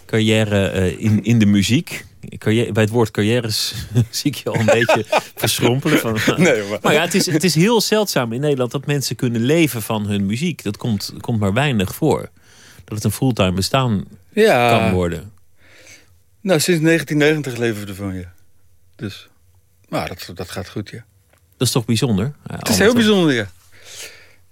carrière eh, in, in de muziek. Carrière, bij het woord carrières zie ik je al een beetje verschrompelen. Van, Nee, maar- maar ja, het is, het is heel zeldzaam in Nederland dat mensen kunnen leven van hun muziek. Dat komt, komt maar weinig voor. Dat het een fulltime bestaan Ja. kan worden. Nou, sinds 1990 leven we ervan, ja. Dus, maar dat, dat gaat goed, ja. Dat is toch bijzonder? Ja, Het is heel bijzonder, ja.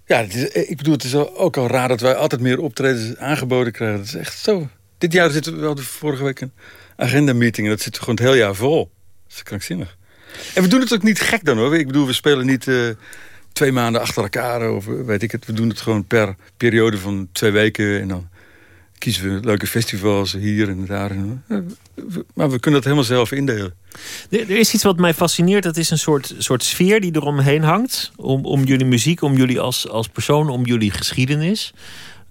Ja, is, ik bedoel, het is ook al raar dat wij altijd meer optredens aangeboden krijgen. Dat is echt zo. Dit jaar zitten we wel de vorige week een agenda-meeting... en dat zit gewoon het hele jaar vol. Dat is krankzinnig. En we doen het ook niet gek dan, hoor. Ik bedoel, we spelen niet eh, twee maanden achter elkaar... of eh, weet ik het. We doen het gewoon per periode van twee weken... en dan kiezen we leuke festivals hier en daar. Eh, maar we kunnen dat helemaal zelf indelen. Er, is iets wat mij fascineert. Dat is een soort, soort sfeer die eromheen hangt. Om, om jullie muziek, om jullie als, als persoon, om jullie geschiedenis.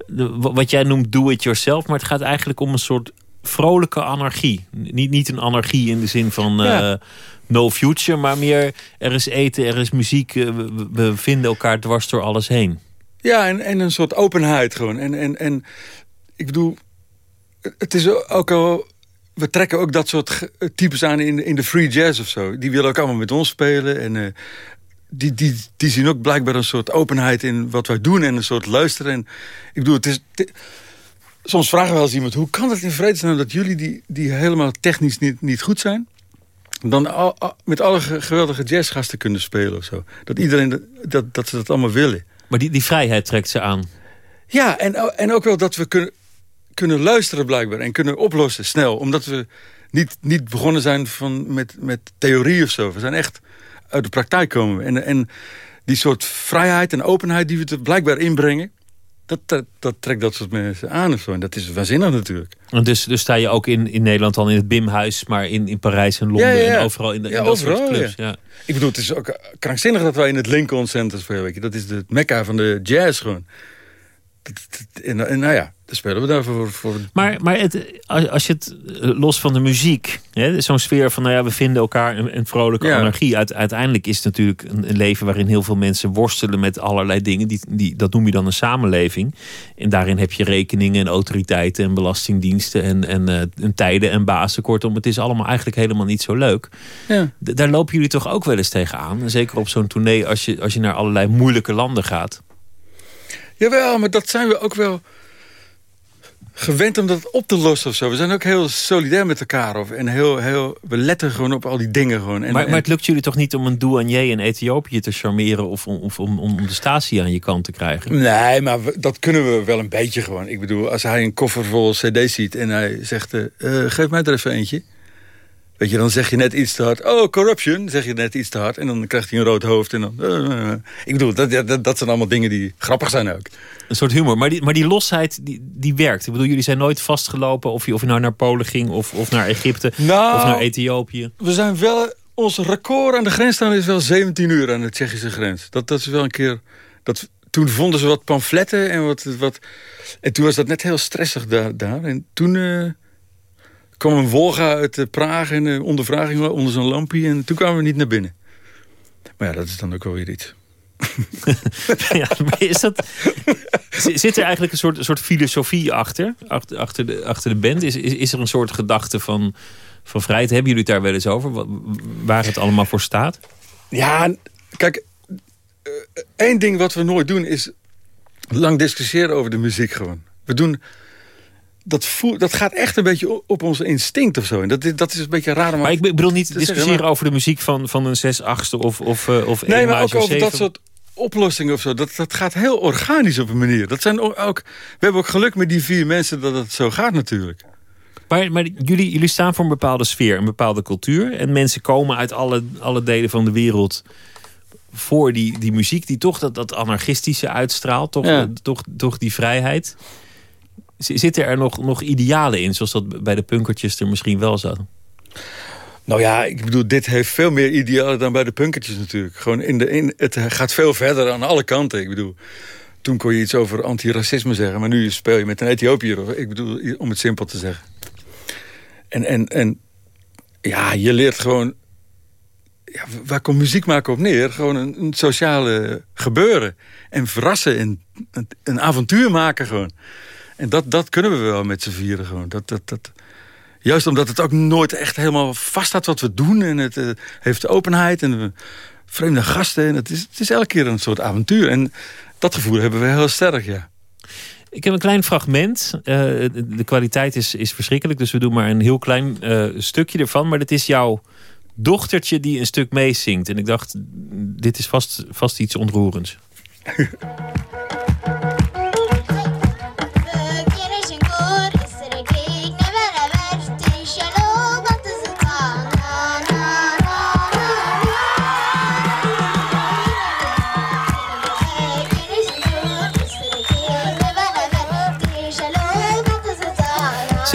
De- wa- wat jij noemt do-it-yourself. Maar het gaat eigenlijk om een soort vrolijke anarchie. Niet, niet een anarchie in de zin van Ja. eh, no future. Maar meer er is eten, er is muziek. eh, We, we- we vinden elkaar dwars door alles heen. Ja, en, en een soort openheid gewoon. En, en, en ik bedoel, het is ook al... We trekken ook dat soort types aan in, de- in de free jazz of zo. Die willen ook allemaal met ons spelen. En eh, die, die, die zien ook blijkbaar een soort openheid in wat wij doen. En een soort luisteren. En ik bedoel, het is... het- soms vragen we wel eens iemand... hoe kan het in vredesnaam dat jullie die, die helemaal technisch niet, niet goed zijn... dan al, al- met alle ge- geweldige jazzgasten kunnen spelen of zo. Dat iedereen dat, dat, dat ze dat allemaal willen. Maar die, die vrijheid trekt ze aan. Ja, en, en ook wel dat we kunnen, kunnen luisteren blijkbaar. En kunnen oplossen snel. Omdat we niet, niet begonnen zijn van, met, met theorie of zo. We zijn echt uit de praktijk komen. En, en die soort vrijheid en openheid die we er blijkbaar inbrengen... Dat, dat, dat trekt dat soort mensen aan of zo. En dat is waanzinnig natuurlijk. En dus, dus sta je ook in, in Nederland dan in het Bimhuis, maar in, in Parijs en Londen Ja, ja, ja. en overal in, de, in dat soort clubs. Ja. Ik bedoel, het is ook krankzinnig dat wij in het Lincoln Center spelen. weet je. Dat is de mekka van de jazz gewoon. En, en nou ja, dan spelen we daarvoor. Voor, voor Maar, maar het, als je het eh, los van de muziek, hè, zo'n sfeer van nou ja, we vinden elkaar een, een vrolijke Ja. anarchie. Uit, uiteindelijk is het natuurlijk een, een leven waarin heel veel mensen worstelen met allerlei dingen. Die, die, dat noem je dan een samenleving. En daarin heb je rekeningen en autoriteiten en belastingdiensten en, en, eh, en tijden en bazen. Kortom, het is allemaal eigenlijk helemaal niet zo leuk. ja. Daar lopen jullie toch ook wel eens tegenaan. En zeker op zo'n tournee als je, als je naar allerlei moeilijke landen gaat. Jawel, maar dat zijn we ook wel gewend om dat op te lossen of zo. We zijn ook heel solidair met elkaar. Of, en heel, heel, we letten gewoon op al die dingen gewoon. En, Maar, en- maar het lukt jullie toch niet om een douanier in Ethiopië te charmeren... of, om- of om, om de statie aan je kant te krijgen? Nee, maar we- dat kunnen we wel een beetje gewoon. Ik bedoel, als hij een koffer vol cd's ziet en hij zegt... eh, eh, geef mij er even eentje. Weet je, dan zeg je net iets te hard. Oh, corruption, zeg je net iets te hard. En dan krijgt hij een rood hoofd. En dan, eh, eh. ik bedoel, dat, dat, dat zijn allemaal dingen die grappig zijn ook. Een soort humor. Maar die, maar die losheid, die, die werkt. Ik bedoel, jullie zijn nooit vastgelopen... of je, of je nou naar Polen ging of, of naar Egypte Nou, of naar Ethiopië. we zijn wel... Ons record aan de grens staan is wel 17 uur aan de Tsjechische grens. Dat, dat is wel een keer... Dat, toen vonden ze wat pamfletten en wat, wat... En toen was dat net heel stressig daar. daar. En toen eh, kwam een Wolga uit eh, Praag en uh, ondervraging onder zo'n lampje. En toen kwamen we niet naar binnen. Maar ja, dat is dan ook wel weer iets. ja, is dat, zit er eigenlijk een soort, soort filosofie achter? Achter, achter, de, achter de band? Is, is, is er een soort gedachte van, van vrijheid? Hebben jullie het daar wel eens over? Wat- Waar het allemaal voor staat? Ja, kijk, eh, één ding wat we nooit doen is lang discussiëren over de muziek gewoon. We doen, dat, voel, dat gaat echt een beetje op onze instinct of zo. En dat, is- dat is een beetje raar. Maar ik be- bedoel niet discussiëren maar- over de muziek van, van een 6 achtste of, of, eh, of Nee, maar ook over dat soort oplossingen of zo. Dat, dat gaat heel organisch op een manier. Dat zijn ook, ook, we hebben ook geluk met die vier mensen dat het zo gaat natuurlijk. Maar, maar jullie, jullie staan voor een bepaalde sfeer, een bepaalde cultuur. En mensen komen uit alle, alle delen van de wereld voor die, die muziek die toch dat, dat anarchistische uitstraalt. Toch, Ja. eh, toch, toch die vrijheid. Zitten er nog, nog idealen in, zoals dat bij de punkertjes er misschien wel zat? Nou ja, ik bedoel, dit heeft veel meer idealen dan bij de punkertjes natuurlijk. Gewoon in de, in, het gaat veel verder aan alle kanten. Ik bedoel, toen kon je iets over antiracisme zeggen... maar nu speel je met een Ethiopiër. Ik bedoel, om het simpel te zeggen. En, en, en ja, je leert gewoon... Ja, waar komt muziek maken op neer? Gewoon een, een sociale gebeuren. En verrassen en een, een avontuur maken gewoon. En dat, dat kunnen we wel met z'n vieren gewoon. Dat, dat, dat, Juist omdat het ook nooit echt helemaal vast staat wat we doen. En het eh, heeft openheid en vreemde gasten. En het is, het is elke keer een soort avontuur. En dat gevoel hebben we heel sterk, ja. Ik heb een klein fragment. Eh, de, de kwaliteit is, is verschrikkelijk, dus we doen maar een heel klein eh, stukje ervan. Maar het is jouw dochtertje die een stuk meezingt. En ik dacht, dit is vast, vast iets ontroerends.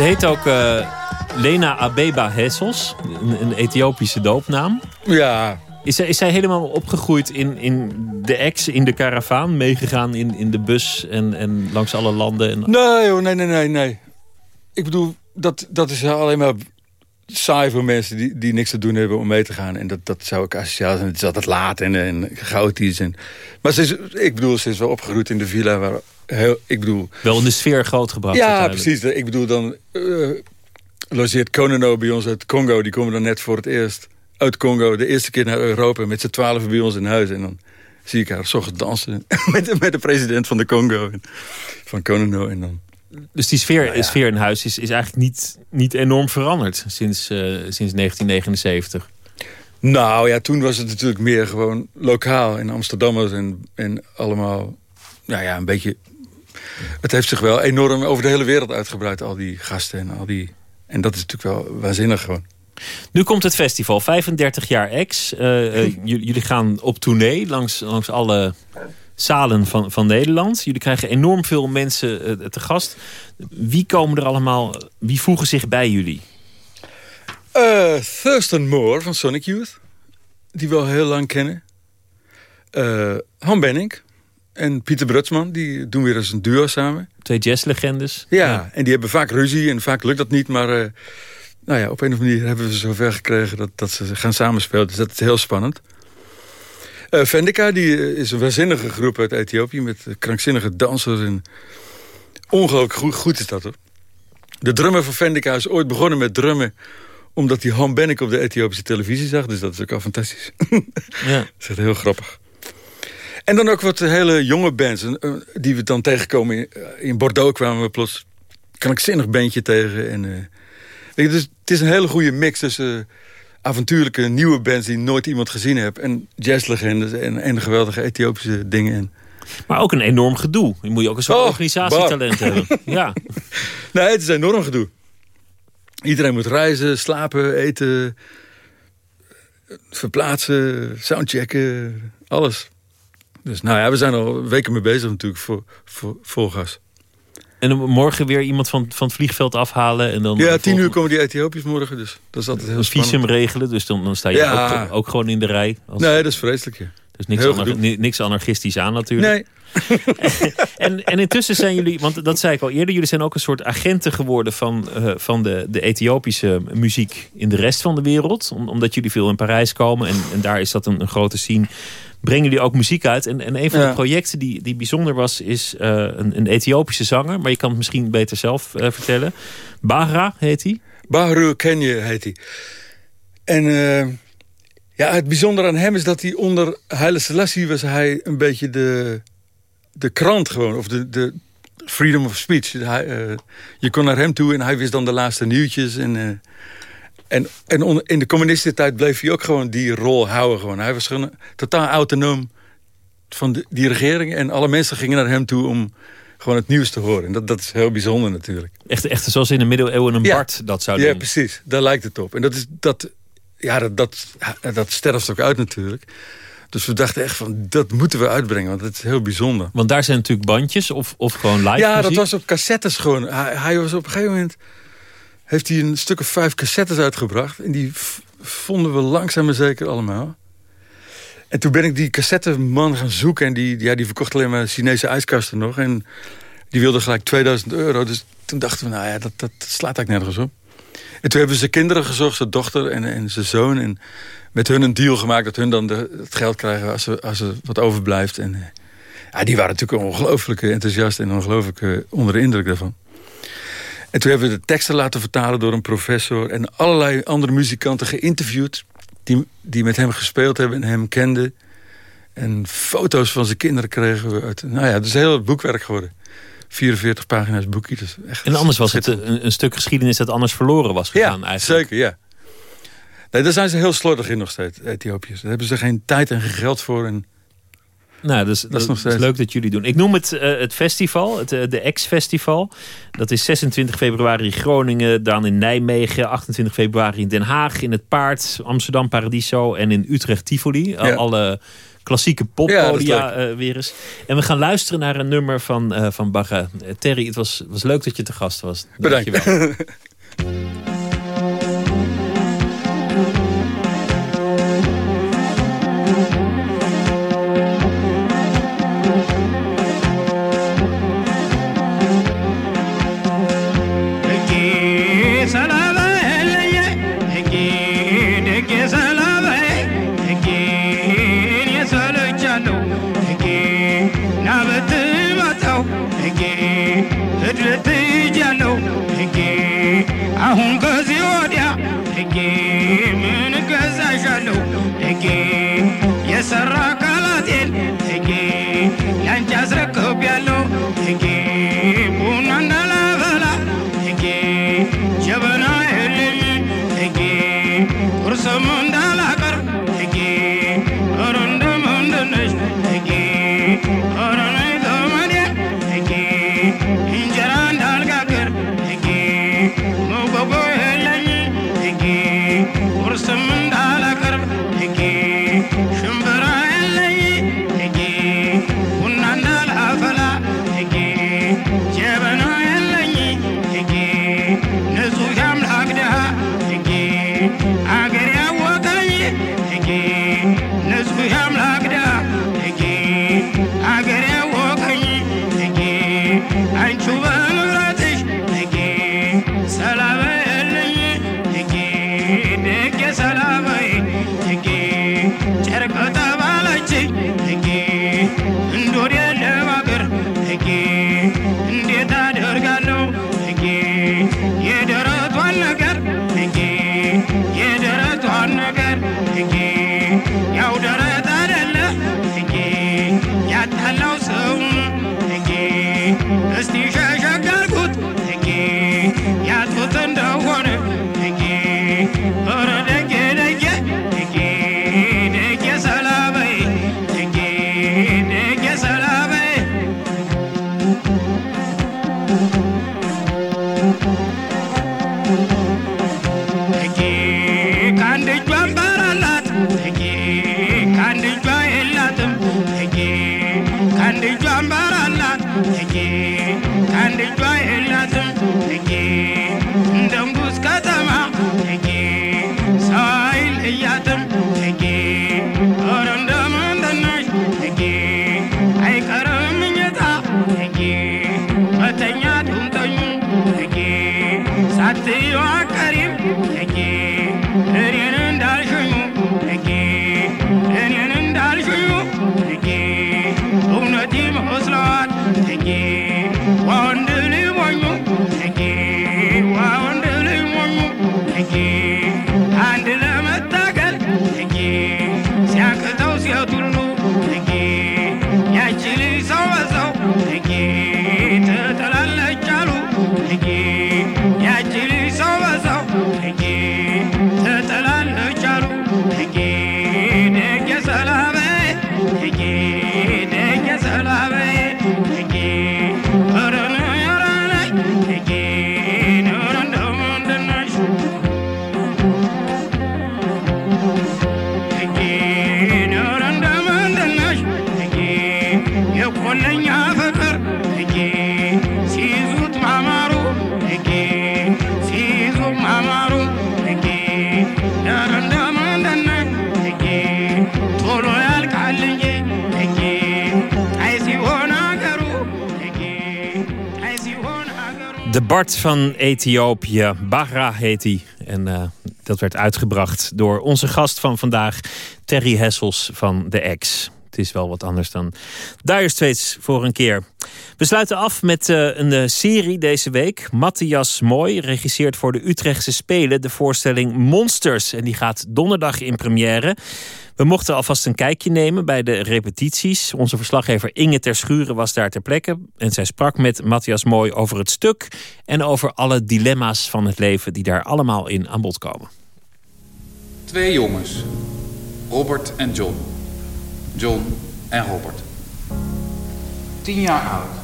heet ook eh, Lena Abeba Hessels, een, een Ethiopische doopnaam. Ja, Is zij, is zij helemaal opgegroeid in, in de ex, in de karavaan, meegegaan in, in de bus en, en langs alle landen? En... nee nee, nee, nee, nee. Ik bedoel, dat, dat is alleen maar saai voor mensen die, die niks te doen hebben om mee te gaan. En dat, dat zou ook asociaal zijn. Het is altijd laat en, en chaotisch. En, maar ze is, ik bedoel, ze is wel opgegroeid in de villa waar heel, ik bedoel, Wel in de sfeer grootgebracht. Ja, uiteindelijk. precies. Ik bedoel, dan eh logeert Konano bij ons uit Congo. Die komen dan net voor het eerst uit Congo. De eerste keer naar Europa met z'n twaalf bij ons in huis. En dan zie ik haar s ochtends dansen met, de- met de president van de Congo. En, van Konano. En dan... Dus die sfeer, Nou ja. sfeer in huis is, is eigenlijk niet, niet enorm veranderd sinds, eh, sinds 1979. Nou ja, toen was het natuurlijk meer gewoon lokaal in Amsterdammers. En, en allemaal, nou ja, een beetje... Het heeft zich wel enorm over de hele wereld uitgebreid. Al die gasten en al die... En dat is natuurlijk wel waanzinnig gewoon. Nu komt het festival, 35 jaar ex. Eh, eh, jullie gaan op tournee langs, langs alle zalen van, van Nederland. Jullie krijgen enorm veel mensen eh, te gast. Wie komen er allemaal, wie voegen zich bij jullie? Eh, Thurston Moore van Sonic Youth. Die we al heel lang kennen. Eh Han Benning. en Pieter Brutsman. Die doen weer eens een duo samen. Twee jazzlegendes. Ja, en die hebben vaak ruzie en vaak lukt dat niet. Maar nou ja, op een of andere manier hebben we ze zover gekregen dat, dat ze gaan samenspelen. Dus dat is heel spannend. Vendika die eh, is een waanzinnige groep uit Ethiopië... met krankzinnige dansers en ongelooflijk goed, goed is dat hoor. De drummer van Vendika is ooit begonnen met drummen... omdat hij Han Bennek op de Ethiopische televisie zag. Dus dat is ook al fantastisch. Ja. Dat is echt heel grappig. En dan ook wat hele jonge bands. eh, Die we dan tegenkomen. In, Bordeaux kwamen we plots een krankzinnig bandje tegen. En, weet je, dus het is een hele goede mix tussen avontuurlijke nieuwe bands... die nooit iemand gezien heeft. En jazzlegendes en, en geweldige Ethiopische dingen. En, Maar ook een enorm gedoe. Je moet je ook een soort Oh, organisatietalent hebben. Ja. nee, het is enorm gedoe. Iedereen moet reizen, slapen, eten... Verplaatsen, soundchecken, alles. Dus nou ja, we zijn al weken mee bezig natuurlijk voor, voor, voor gas. En dan morgen weer iemand van, van het vliegveld afhalen. En dan Ja, tien uur komen die Ethiopiërs morgen, dus dat is altijd heel spannend. visum regelen. Dus dan, dan sta je Ja. ook, ook gewoon in de rij. Als, Nee, dat is vreselijk, ja. dus niks, anar- niks anarchistisch aan natuurlijk. Nee, En, en intussen zijn jullie, want dat zei ik al eerder, jullie zijn ook een soort agenten geworden van, eh, van de, de Ethiopische muziek in de rest van de wereld. Om- omdat jullie veel in Parijs komen en, en daar is dat een, een grote scene. Brengen jullie ook muziek uit? En, en een van Ja. de projecten die, die bijzonder was, is eh, een, een Ethiopische zanger. Maar je kan het misschien beter zelf eh, vertellen. Bahra heet hij. Bahru Kenje heet hij. En ja, het bijzondere aan hem is dat hij onder Haile Selassie was hij een beetje de, de krant gewoon. Of de, de freedom of speech. Hij, eh, je kon naar hem toe en hij wist dan de laatste nieuwtjes. En, eh, en, en on- in de communistische tijd bleef hij ook gewoon die rol houden. Gewoon. Hij was gewoon totaal autonoom van de- die regering. En alle mensen gingen naar hem toe om gewoon het nieuws te horen. En dat, dat is heel bijzonder natuurlijk. Echt, echt zoals in de middeleeuwen een Ja. Bart dat zou Ja, doen. precies. Daar lijkt het op. En dat, is, dat, ja, dat, dat, dat sterft ook uit natuurlijk. Dus we dachten echt van, dat moeten we uitbrengen. Want het is heel bijzonder. Want daar zijn natuurlijk bandjes of, of gewoon live ja, dat was op cassettes gewoon. Hij, hij was op een gegeven moment... heeft hij een stuk of vijf cassettes uitgebracht. En die vonden we langzaam maar zeker allemaal. En toen ben ik die cassetteman gaan zoeken. En die, ja, die verkocht alleen maar Chinese ijskasten nog. En die wilde gelijk 2000 euro. Dus toen dachten we, nou ja, dat, dat slaat eigenlijk nergens op. En toen hebben ze kinderen gezocht, zijn dochter en, en zijn zoon. En met hun een deal gemaakt dat hun dan de, het geld krijgen als er, als wat overblijft. En eh, ja, die waren natuurlijk ongelooflijk enthousiast en ongelooflijk onder de indruk daarvan. En toen hebben we de teksten laten vertalen door een professor... en allerlei andere muzikanten geïnterviewd... die, die met hem gespeeld hebben en hem kenden. En foto's van zijn kinderen kregen we uit. Nou ja, het is heel boekwerk geworden. 44 pagina's boekje. Dus echt En anders was het een, een stuk geschiedenis dat anders verloren was gegaan Ja, eigenlijk. zeker, ja. Nee, daar zijn ze heel slordig in nog steeds, Ethiopiërs. Daar hebben ze geen tijd en geen geld voor. En Nou, dus, dat, is nog steeds- leuk dat jullie doen. Ik noem het eh, het festival, het, eh, de X-festival. Dat is 26 februari in Groningen, dan in Nijmegen, 28 februari in Den Haag, in het Paard, Amsterdam Paradiso en in Utrecht Tivoli. Ja. Alle klassieke Ja, poppodia eh, weer eens. En we gaan luisteren naar een nummer van, eh van Bagga. Eh, Terry, het was, was leuk dat je te gast was. bedankt. Dankjewel. again. The. or Bart van Ethiopië, Bagra heet hij. En eh, dat werd uitgebracht door onze gast van vandaag, Terry Hessels van de Ex. Het is wel wat anders dan Dire Straits voor een keer. We sluiten af met eh, een eh, serie deze week. Matthias Mooi regisseert voor de Utrechtse Spelen de voorstelling Monsters. En die gaat donderdag in première. We mochten alvast een kijkje nemen bij de repetities. Onze verslaggever Inge Ter Schuren was daar ter plekke. En zij sprak met Matthias Mooi over het stuk... en over alle dilemma's van het leven die daar allemaal in aan bod komen. Twee jongens, Robert en John. John en Robert. Tien jaar oud.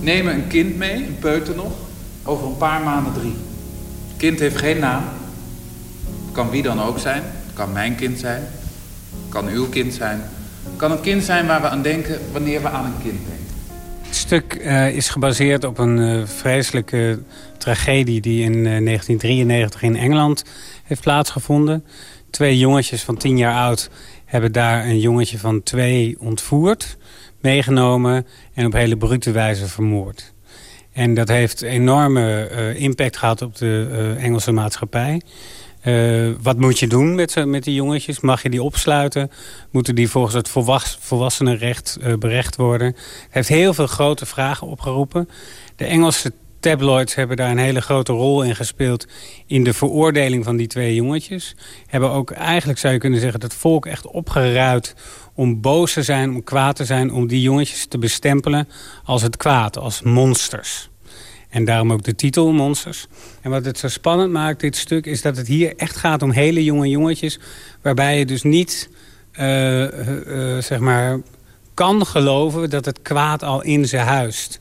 Nemen een kind mee, een peuter nog, over een paar maanden drie. Het kind heeft geen naam. Kan wie dan ook zijn. Kan mijn kind zijn. Kan uw kind zijn. Kan een kind zijn waar we aan denken wanneer we aan een kind denken. Het stuk eh, is gebaseerd op een eh, vreselijke tragedie... die in eh, 1993 in Engeland heeft plaatsgevonden. Twee jongetjes van tien jaar oud hebben daar een jongetje van twee ontvoerd... meegenomen en op hele brute wijze vermoord. En dat heeft enorme eh, impact gehad op de eh, Engelse maatschappij... Eh, wat moet je doen met, met die jongetjes? Mag je die opsluiten? Moeten die volgens het volwas, volwassenenrecht berecht worden? Het heeft heel veel grote vragen opgeroepen. De Engelse tabloids hebben daar een hele grote rol in gespeeld... in de veroordeling van die twee jongetjes. Hebben ook eigenlijk, zou je kunnen zeggen, het volk echt opgeruid... om boos te zijn, om kwaad te zijn... om die jongetjes te bestempelen als het kwaad, als monsters. En daarom ook de titel Monsters. En wat het zo spannend maakt, dit stuk, is dat het hier echt gaat om hele jonge jongetjes. Waarbij je dus niet, eh, eh, eh, zeg maar, kan geloven dat het kwaad al in ze huist.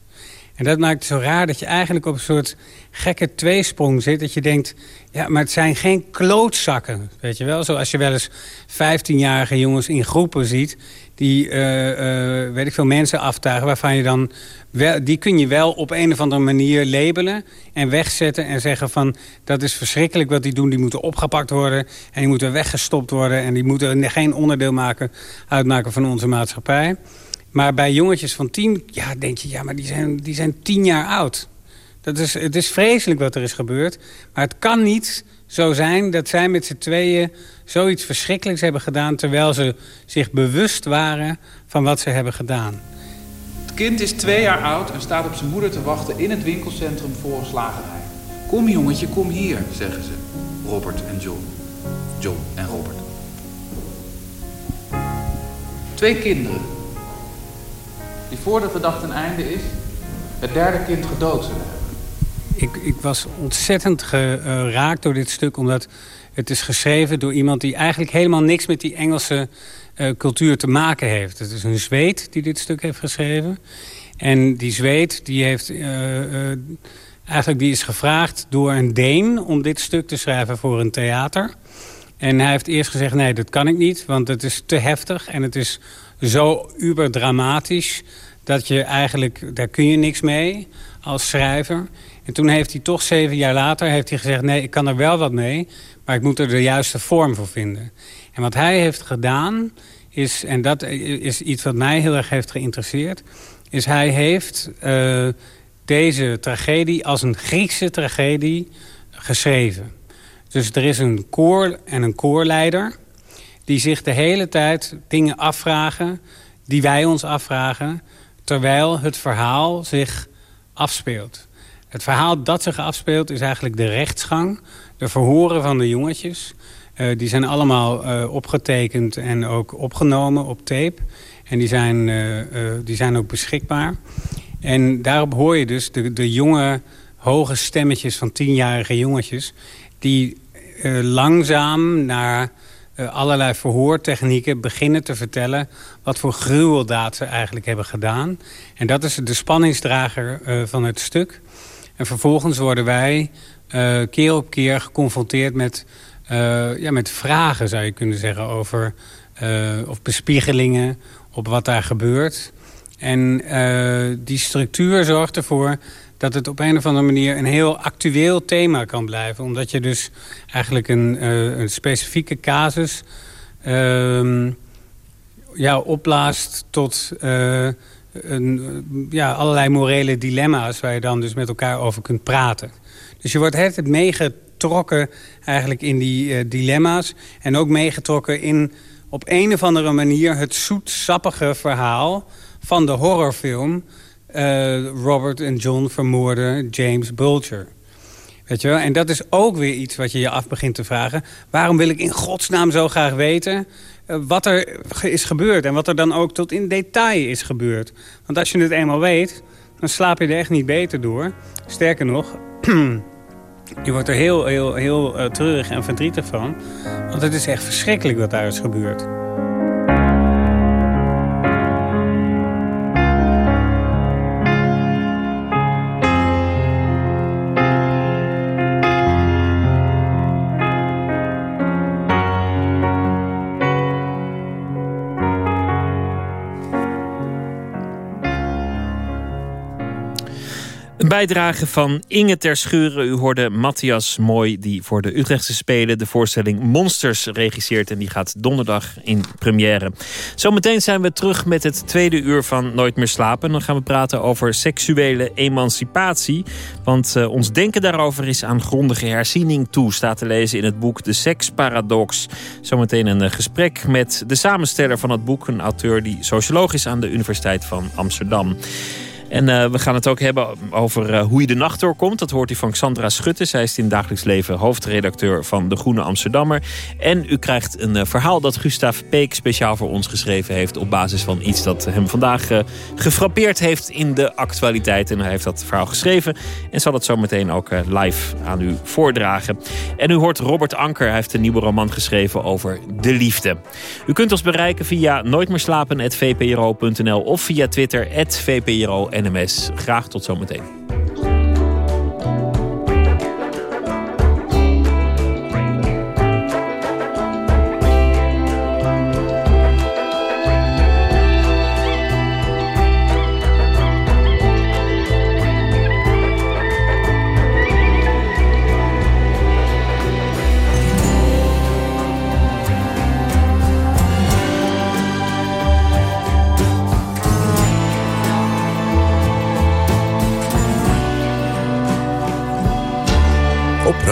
En dat maakt het zo raar dat je eigenlijk op een soort gekke tweesprong zit. Dat je denkt, ja, maar het zijn geen klootzakken. Weet je wel? Zoals je wel eens 15-jarige jongens in groepen ziet... die, eh, eh, weet ik veel, mensen aftuigen... waarvan je dan wel, die kun je wel op een of andere manier labelen... en wegzetten en zeggen van... dat is verschrikkelijk wat die doen, die moeten opgepakt worden... en die moeten weggestopt worden... en die moeten geen onderdeel maken, uitmaken van onze maatschappij. Maar bij jongetjes van tien, ja, denk je... ja, maar die zijn, die zijn tien jaar oud. Dat is, het is vreselijk wat er is gebeurd. Maar het kan niet zo zijn dat zij met z'n tweeën zoiets verschrikkelijks hebben gedaan... terwijl ze zich bewust waren van wat ze hebben gedaan. Het kind is twee jaar oud en staat op zijn moeder te wachten in het winkelcentrum voor een slagerij. Kom jongetje, kom hier, zeggen ze. Robert en John. John en Robert. Twee kinderen. Die voordat de dag ten einde is, het derde kind gedood zullen hebben. Ik, ik was ontzettend geraakt door dit stuk... omdat het is geschreven door iemand die eigenlijk helemaal niks... met die Engelse eh, cultuur te maken heeft. Het is een Zweed die dit stuk heeft geschreven. En die Zweed die heeft... eh, eh, eigenlijk die is gevraagd door een Deen om dit stuk te schrijven voor een theater. En hij heeft eerst gezegd, nee, dat kan ik niet, want het is te heftig... en het is zo uberdramatisch dat je eigenlijk, daar kun je niks mee als schrijver. En toen heeft hij toch zeven jaar later heeft hij gezegd... nee, ik kan er wel wat mee, maar ik moet er de juiste vorm voor vinden. En wat hij heeft gedaan is, en dat is iets wat mij heel erg heeft geïnteresseerd... is hij heeft uh, deze tragedie als een Griekse tragedie geschreven. Dus er is een koor en een koorleider... die zich de hele tijd dingen afvragen die wij ons afvragen... terwijl het verhaal zich afspeelt. Het verhaal dat zich afspeelt is eigenlijk de rechtsgang. De verhoren van de jongetjes. Uh, die zijn allemaal uh, opgetekend en ook opgenomen op tape. En die zijn, uh, die zijn ook beschikbaar. En daarop hoor je dus de, de jonge, hoge stemmetjes van tienjarige jongetjes... die langzaam naar allerlei verhoortechnieken beginnen te vertellen... wat voor gruweldaad ze eigenlijk hebben gedaan. En dat is de spanningsdrager van het stuk... En vervolgens worden wij uh, keer op keer geconfronteerd met, ja, met vragen, zou je kunnen zeggen, over of bespiegelingen op wat daar gebeurt. En die structuur zorgt ervoor dat het op een of andere manier een heel actueel thema kan blijven. Omdat je dus eigenlijk een, een specifieke casus ehm, ja, opblaast tot een, ja, allerlei morele dilemma's... waar je dan dus met elkaar over kunt praten. Dus je wordt het meegetrokken eigenlijk in die uh, dilemma's... en ook meegetrokken in op een of andere manier... het zoetsappige verhaal van de horrorfilm... Uh, Robert en John vermoorden James Bulger. Weet je wel? En dat is ook weer iets wat je je af begint te vragen. Waarom wil ik in godsnaam zo graag weten uh, wat er is gebeurd... en wat er dan ook tot in detail is gebeurd? Want als je het eenmaal weet, dan slaap je er echt niet beter door. Sterker nog, je wordt er heel, heel, heel uh, treurig en verdrietig van. Want het is echt verschrikkelijk wat daar is gebeurd. Een bijdrage van Inge Ter Schuren. U hoorde Matthias Mooi, die voor de Utrechtse Spelen de voorstelling Monsters regisseert. En die gaat donderdag in première. Zometeen zijn we terug met het tweede uur van Nooit meer slapen. Dan gaan we praten over seksuele emancipatie. Want uh, ons denken daarover is aan grondige herziening toe. Staat te lezen in het boek De Seksparadox. Zometeen een uh, gesprek met de samensteller van het boek. Een auteur die socioloog is aan de Universiteit van Amsterdam. En uh, we gaan het ook hebben over uh, hoe je de nacht doorkomt. Dat hoort u van Xandra Schutte. Zij is in dagelijks leven hoofdredacteur van De Groene Amsterdammer. En u krijgt een uh, verhaal dat Gustav Peek speciaal voor ons geschreven heeft... op basis van iets dat hem vandaag gefrappeerd heeft in de actualiteit. En hij heeft dat verhaal geschreven en zal het zo meteen ook live aan u voordragen. En u hoort Robert Anker. Hij heeft een nieuwe roman geschreven over de liefde. U kunt ons bereiken via nooitmeerslapen.vpro.nl of via Twitter, @vpro NMS. Graag tot zometeen.